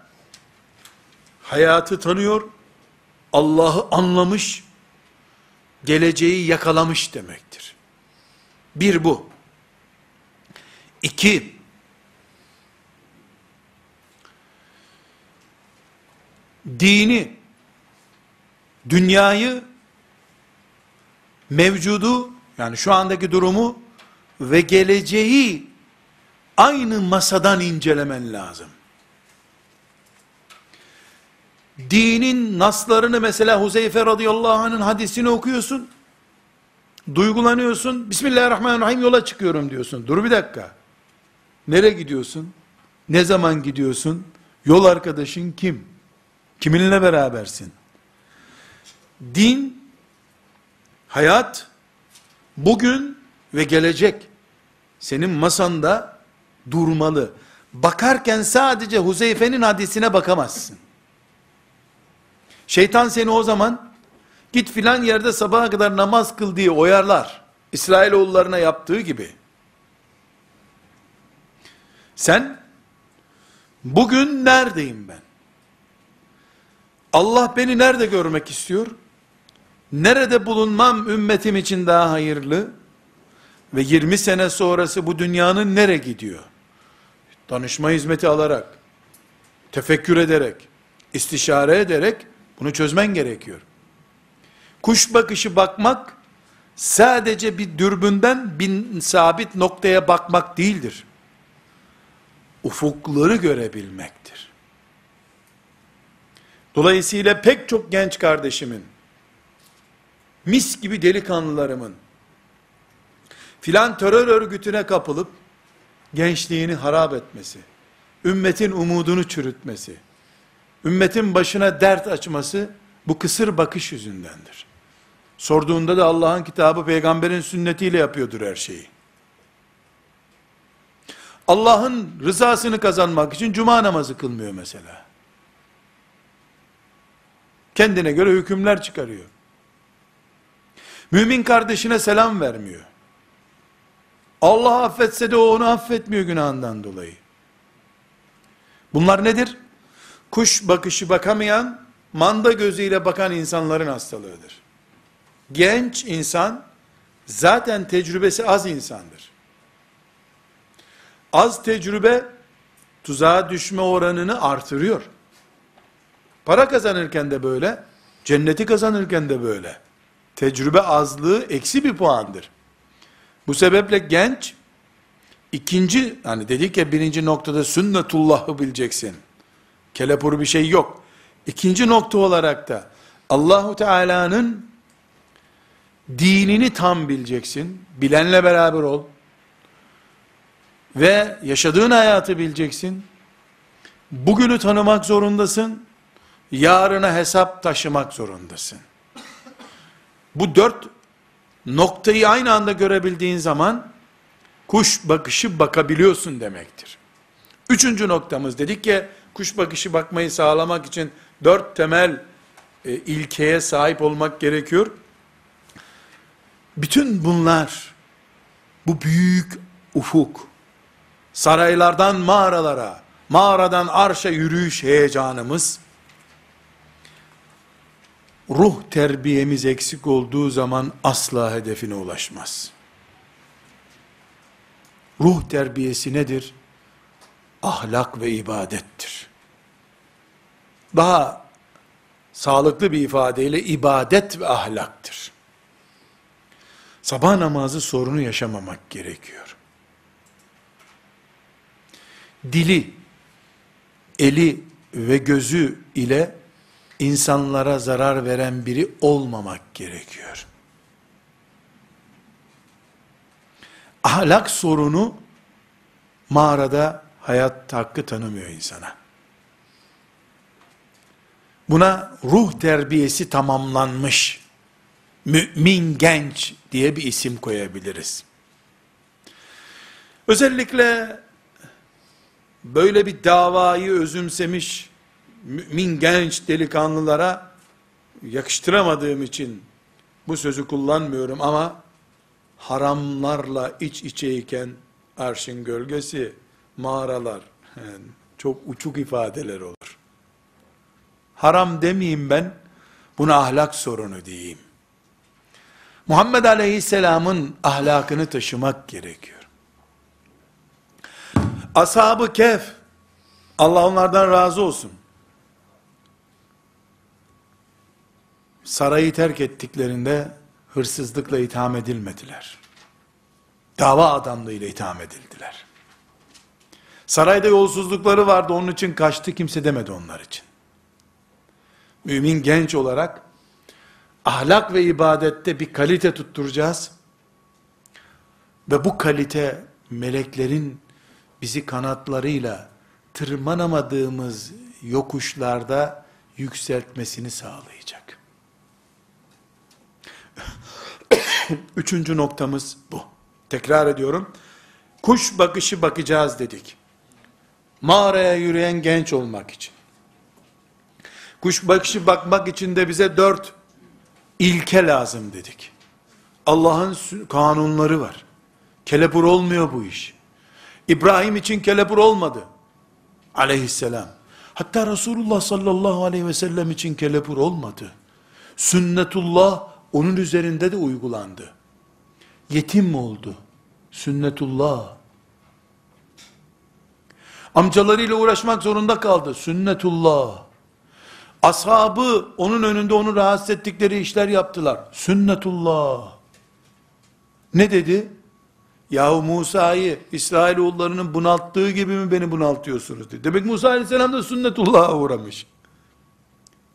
hayatı tanıyor, Allah'ı anlamış, geleceği yakalamış demektir. Bir bu. İki, dini, dünyayı, mevcudu, yani şu andaki durumu ve geleceği aynı masadan incelemen lazım. Dinin naslarını mesela Huzeyfe radıyallahu anh'ın hadisini okuyorsun. Duygulanıyorsun. Bismillahirrahmanirrahim yola çıkıyorum diyorsun. Dur bir dakika. Nereye gidiyorsun? Ne zaman gidiyorsun? Yol arkadaşın kim? Kiminle berabersin? Din, hayat, bugün ve gelecek senin masanda durmalı. Bakarken sadece Huzeyfe'nin hadisine bakamazsın. Şeytan seni o zaman git filan yerde sabaha kadar namaz kıl diye oyarlar. İsrailoğullarına yaptığı gibi. Sen bugün neredeyim ben? Allah beni nerede görmek istiyor? Nerede bulunmam ümmetim için daha hayırlı? Ve 20 sene sonrası bu dünyanın nere gidiyor? Danışma hizmeti alarak, tefekkür ederek, istişare ederek bunu çözmen gerekiyor. Kuş bakışı bakmak, sadece bir dürbünden bin sabit noktaya bakmak değildir. Ufukları görebilmektir. Dolayısıyla pek çok genç kardeşimin, mis gibi delikanlılarımın, filan terör örgütüne kapılıp, gençliğini harap etmesi, ümmetin umudunu çürütmesi, ümmetin başına dert açması, bu kısır bakış yüzündendir. Sorduğunda da Allah'ın kitabı peygamberin sünnetiyle yapıyordur her şeyi. Allah'ın rızasını kazanmak için cuma namazı kılmıyor mesela. Kendine göre hükümler çıkarıyor. Mümin kardeşine selam vermiyor. Allah affetse de o onu affetmiyor günahından dolayı. Bunlar nedir? Kuş bakışı bakamayan, manda gözüyle bakan insanların hastalığıdır. genç insan zaten tecrübesi az insandır. Az tecrübe tuzağa düşme oranını artırıyor. Para kazanırken de böyle, cenneti kazanırken de böyle. Tecrübe azlığı eksi bir puandır. Bu sebeple genç, ikinci, hani dedik ya birinci noktada sünnetullahı bileceksin. Kelepur bir şey yok. İkinci nokta olarak da Allahu Teala'nın dinini tam bileceksin. Bilenle beraber ol. Ve yaşadığın hayatı bileceksin. Bugünü tanımak zorundasın. Yarına hesap taşımak zorundasın. Bu dört noktayı aynı anda görebildiğin zaman kuş bakışı bakabiliyorsun demektir. Üçüncü noktamız dedik ki kuş bakışı bakmayı sağlamak için dört temel e, ilkeye sahip olmak gerekiyor. Bütün bunlar bu büyük ufuk saraylardan mağaralara, mağaradan arşa yürüyüş heyecanımız ruh terbiyemiz eksik olduğu zaman asla hedefine ulaşmaz. Ruh terbiyesi nedir? Ahlak ve ibadettir. Daha sağlıklı bir ifadeyle ibadet ve ahlaktır. Sabah namazı sorunu yaşamamak gerekiyor. Dili, eli ve gözü ile insanlara zarar veren biri olmamak gerekiyor. Ahlak sorunu mağarada hayat hakkı tanımıyor insana. Buna ruh terbiyesi tamamlanmış mümin genç diye bir isim koyabiliriz. Özellikle böyle bir davayı özümsemiş mümin genç delikanlılara yakıştıramadığım için bu sözü kullanmıyorum ama haramlarla iç içeyken arşın gölgesi, mağaralar, yani çok uçuk ifadeler olur. Haram demeyeyim ben, buna ahlak sorunu diyeyim. Muhammed Aleyhisselam'ın ahlakını taşımak gerekiyor. Ashab-ı Kehf, Allah onlardan razı olsun. Sarayı terk ettiklerinde hırsızlıkla itham edilmediler. Dava adamlığıyla itham edildiler. Sarayda yolsuzlukları vardı onun için kaçtı kimse demedi onlar için. Mümin genç olarak ahlak ve ibadette bir kalite tutturacağız. Ve bu kalite meleklerin bizi kanatlarıyla tırmanamadığımız yokuşlarda yükseltmesini sağlayacak. Üçüncü noktamız bu. Tekrar ediyorum. Kuş bakışı bakacağız dedik. Mağaraya yürüyen genç olmak için. Kuş bakışı bakmak için de bize dört ilke lazım dedik. Allah'ın kanunları var. Kelepur olmuyor bu iş. İbrahim için kelepur olmadı. Aleyhisselam. Hatta Resulullah sallallahu aleyhi ve sellem için kelepur olmadı. Sünnetullah onun üzerinde de uygulandı. Yetim oldu? Sünnetullah. Amcalarıyla uğraşmak zorunda kaldı. Sünnetullah. Ashabı onun önünde onu rahatsız ettikleri işler yaptılar. Sünnetullah. Ne dedi? Yahu Musa'yı İsrailoğullarının bunalttığı gibi mi beni bunaltıyorsunuz dedi. Demek Musa aleyhisselam da sünnetullah'a uğramış.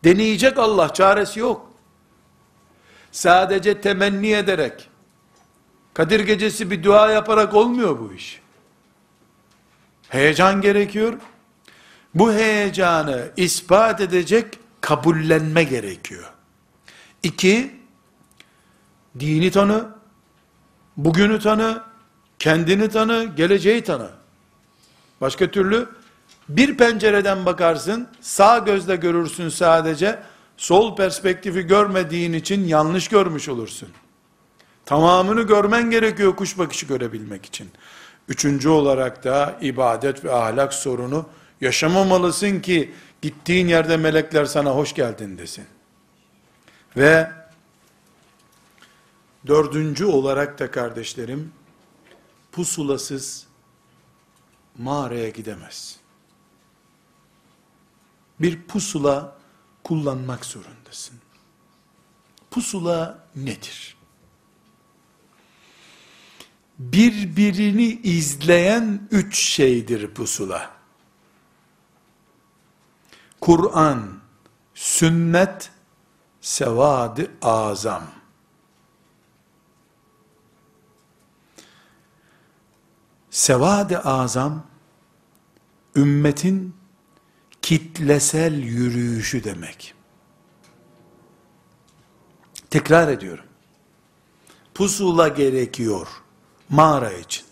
Deneyecek Allah çaresi yok. Sadece temenni ederek, Kadir gecesi bir dua yaparak olmuyor bu iş. Heyecan gerekiyor. Bu heyecanı ispat edecek kabullenme gerekiyor. İki, dini tanı, bugünü tanı, kendini tanı, geleceği tanı. Başka türlü bir pencereden bakarsın, sağ gözle görürsün sadece, sol perspektifi görmediğin için yanlış görmüş olursun. Tamamını görmen gerekiyor kuş bakışı görebilmek için. Üçüncü olarak da ibadet ve ahlak sorunu yaşamamalısın ki gittiğin yerde melekler sana hoş geldin desin. Ve Dördüncü olarak da kardeşlerim, pusulasız mağaraya gidemez. Bir pusula kullanmak zorundasın. Pusula nedir? Birbirini izleyen üç şeydir pusula. Kur'an, sünnet, sevad-ı azam. Sevad-ı azam, ümmetin kitlesel yürüyüşü demek. Tekrar ediyorum. Pusula gerekiyor mağara için.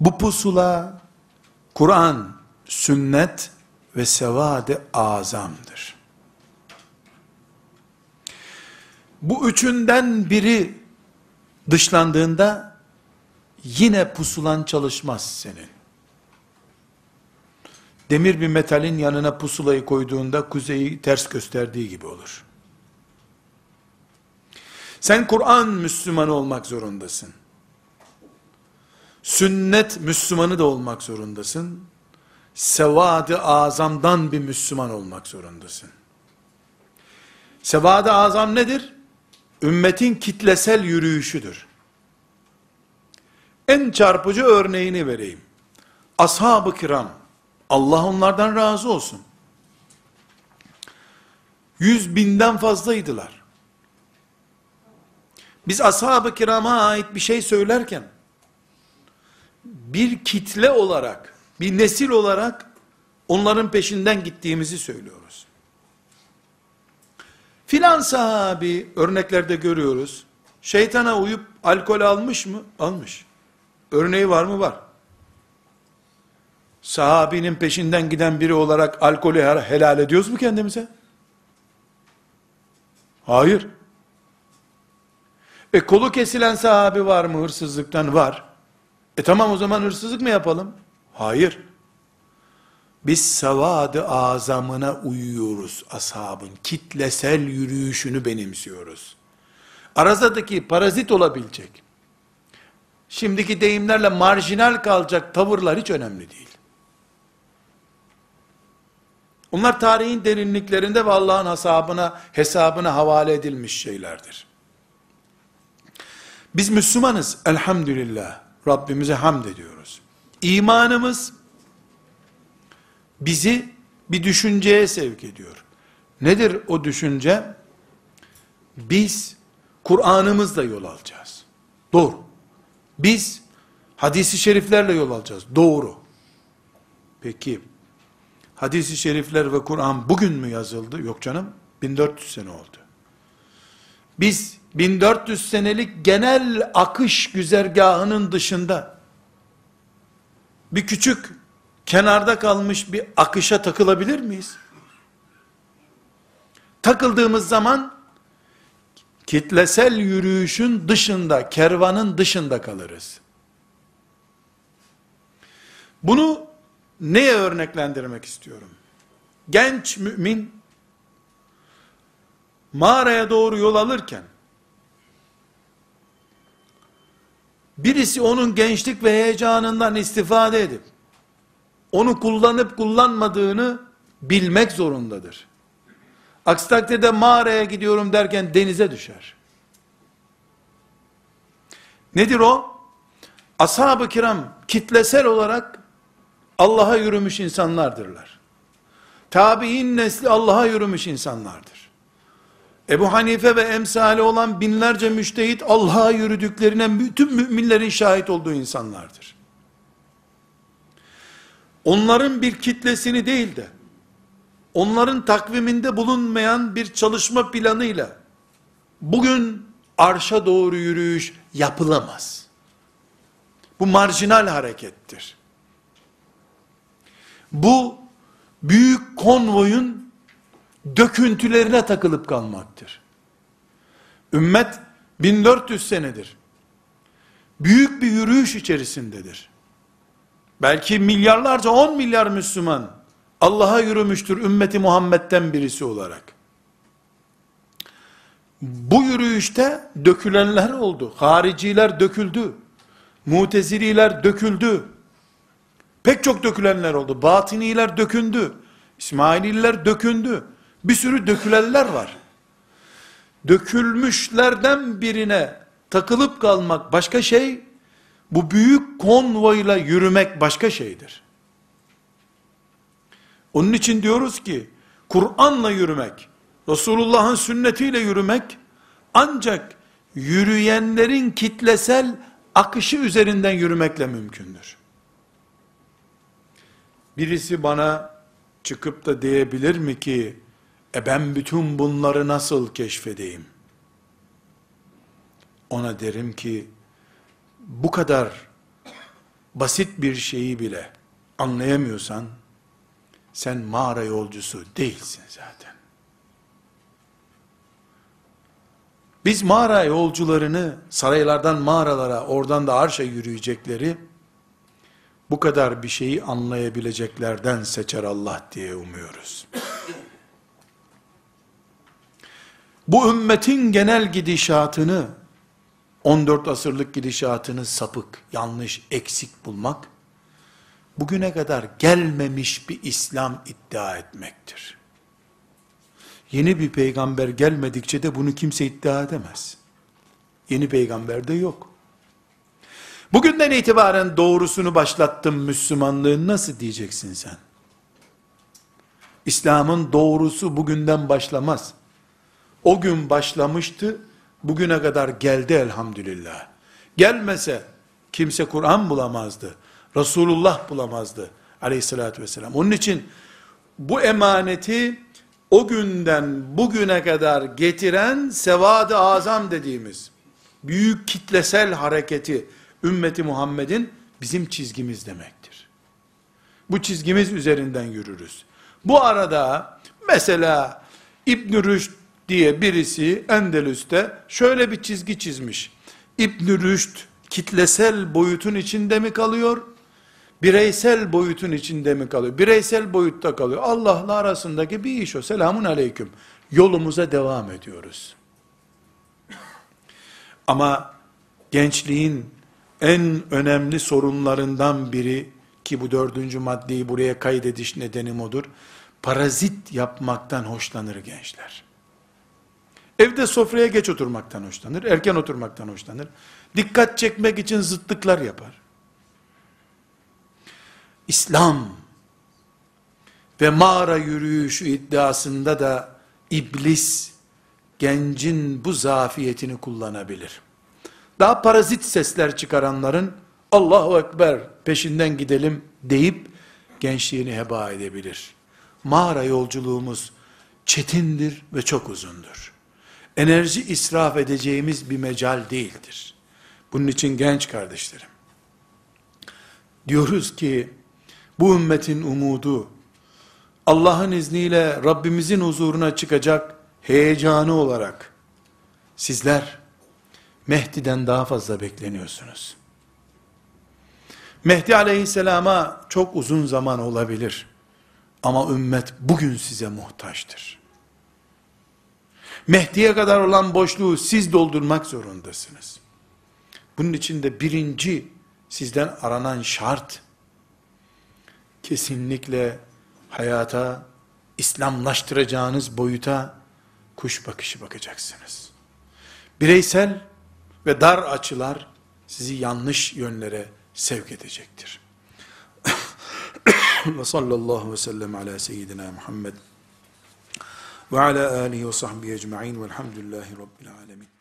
Bu pusula Kur'an, sünnet ve sevad-ı azamdır. Bu üçünden biri dışlandığında yine pusulan çalışmaz senin. Demir bir metalin yanına pusulayı koyduğunda kuzeyi ters gösterdiği gibi olur. Sen Kur'an Müslümanı olmak zorundasın. Sünnet Müslümanı da olmak zorundasın. Sevad-ı azamdan bir Müslüman olmak zorundasın. Sevad-ı azam nedir? Ümmetin kitlesel yürüyüşüdür. En çarpıcı örneğini vereyim. Ashab-ı kiram, Allah onlardan razı olsun. Yüz binden fazlaydılar. Biz ashab-ı kirama ait bir şey söylerken, bir kitle olarak, bir nesil olarak, onların peşinden gittiğimizi söylüyoruz. Filan sahabi, örneklerde görüyoruz, şeytana uyup alkol almış mı? Almış. Örneği var mı? Var. Sahabinin peşinden giden biri olarak alkolü helal ediyoruz mu kendimize? Hayır. E kolu kesilen sahabi var mı hırsızlıktan? Var. E tamam o zaman hırsızlık mı yapalım? Hayır. Biz savadı azamına uyuyoruz ashabın. Kitlesel yürüyüşünü benimsiyoruz. Arazadaki parazit olabilecek. Şimdiki deyimlerle marjinal kalacak tavırlar hiç önemli değil. Onlar tarihin derinliklerinde ve Allah'ın hesabına, hesabına havale edilmiş şeylerdir. Biz Müslümanız elhamdülillah. Rabbimize hamd ediyoruz. İmanımız bizi bir düşünceye sevk ediyor. Nedir o düşünce? Biz Kur'an'ımızla yol alacağız. Doğru. Biz hadisi şeriflerle yol alacağız. Doğru. Peki hadisi şerifler ve Kur'an bugün mü yazıldı? Yok canım. 1400 sene oldu. Biz 1400 senelik genel akış güzergahının dışında bir küçük kenarda kalmış bir akışa takılabilir miyiz? Takıldığımız zaman kitlesel yürüyüşün dışında, kervanın dışında kalırız. Bunu neye örneklendirmek istiyorum? Genç mümin mağaraya doğru yol alırken birisi onun gençlik ve heyecanından istifade edip onu kullanıp kullanmadığını bilmek zorundadır. Aksi takdirde mağaraya gidiyorum derken denize düşer. Nedir o? Ashab-ı kiram kitlesel olarak Allah'a yürümüş insanlardırlar. Tabi'in nesli Allah'a yürümüş insanlardır. Ebu Hanife ve emsali olan binlerce müştehit Allah'a yürüdüklerine bütün müminlerin şahit olduğu insanlardır. Onların bir kitlesini değil de, onların takviminde bulunmayan bir çalışma planıyla, bugün arşa doğru yürüyüş yapılamaz. Bu marjinal harekettir. Bu, büyük konvoyun döküntülerine takılıp kalmaktır. Ümmet 1400 senedir. Büyük bir yürüyüş içerisindedir. Belki milyarlarca 10 milyar Müslüman Allah'a yürümüştür ümmeti Muhammed'den birisi olarak. Bu yürüyüşte dökülenler oldu. Hariciler döküldü. Mutezililer döküldü. Pek çok dökülenler oldu. Batiniler dökündü. İsmaililer dökündü. Bir sürü dökülenler var. Dökülmüşlerden birine takılıp kalmak başka şey, bu büyük konvoyla yürümek başka şeydir. Onun için diyoruz ki, Kur'an'la yürümek, Resulullah'ın sünnetiyle yürümek, ancak yürüyenlerin kitlesel akışı üzerinden yürümekle mümkündür. Birisi bana çıkıp da diyebilir mi ki, e ben bütün bunları nasıl keşfedeyim? Ona derim ki, bu kadar basit bir şeyi bile anlayamıyorsan, sen mağara yolcusu değilsin zaten. Biz mağara yolcularını saraylardan mağaralara, oradan da arşa yürüyecekleri, bu kadar bir şeyi anlayabileceklerden seçer Allah diye umuyoruz. Bu ümmetin genel gidişatını, 14 asırlık gidişatını sapık, yanlış, eksik bulmak, bugüne kadar gelmemiş bir İslam iddia etmektir. Yeni bir peygamber gelmedikçe de bunu kimse iddia edemez. Yeni peygamber de yok. Bugünden itibaren doğrusunu başlattım Müslümanlığın nasıl diyeceksin sen? İslam'ın doğrusu bugünden başlamaz. O gün başlamıştı, bugüne kadar geldi elhamdülillah. Gelmese kimse Kur'an bulamazdı. Resulullah bulamazdı aleyhissalatü vesselam. Onun için bu emaneti o günden bugüne kadar getiren sevad-ı azam dediğimiz büyük kitlesel hareketi ümmeti Muhammed'in bizim çizgimiz demektir. Bu çizgimiz üzerinden yürürüz. Bu arada mesela İbn Rüşd diye birisi Endelüs'te şöyle bir çizgi çizmiş. İbn Rüşd kitlesel boyutun içinde mi kalıyor? Bireysel boyutun içinde mi kalıyor? Bireysel boyutta kalıyor. Allah'la arasındaki bir iş o. Selamun aleyküm. Yolumuza devam ediyoruz. Ama gençliğin en önemli sorunlarından biri ki bu dördüncü maddeyi buraya kaydediş nedenim odur. Parazit yapmaktan hoşlanır gençler. Evde sofraya geç oturmaktan hoşlanır, erken oturmaktan hoşlanır. Dikkat çekmek için zıtlıklar yapar. İslam ve mağara yürüyüşü iddiasında da iblis gencin bu zafiyetini kullanabilir. Daha parazit sesler çıkaranların Allahu Ekber peşinden gidelim deyip gençliğini heba edebilir. Mağara yolculuğumuz çetindir ve çok uzundur. Enerji israf edeceğimiz bir mecal değildir. Bunun için genç kardeşlerim, diyoruz ki, bu ümmetin umudu, Allah'ın izniyle Rabbimizin huzuruna çıkacak heyecanı olarak, sizler, Mehdi'den daha fazla bekleniyorsunuz. Mehdi aleyhisselama çok uzun zaman olabilir. Ama ümmet bugün size muhtaçtır. Mehdi'ye kadar olan boşluğu siz doldurmak zorundasınız. Bunun için de birinci sizden aranan şart, kesinlikle hayata, İslamlaştıracağınız boyuta kuş bakışı bakacaksınız. Bireysel ve dar açılar sizi yanlış yönlere sevk edecektir. ve sallallahu ve sellem ala seyyidina Muhammed ve ala alihi ve sahbihi ecma'in velhamdülillahi rabbil alemin.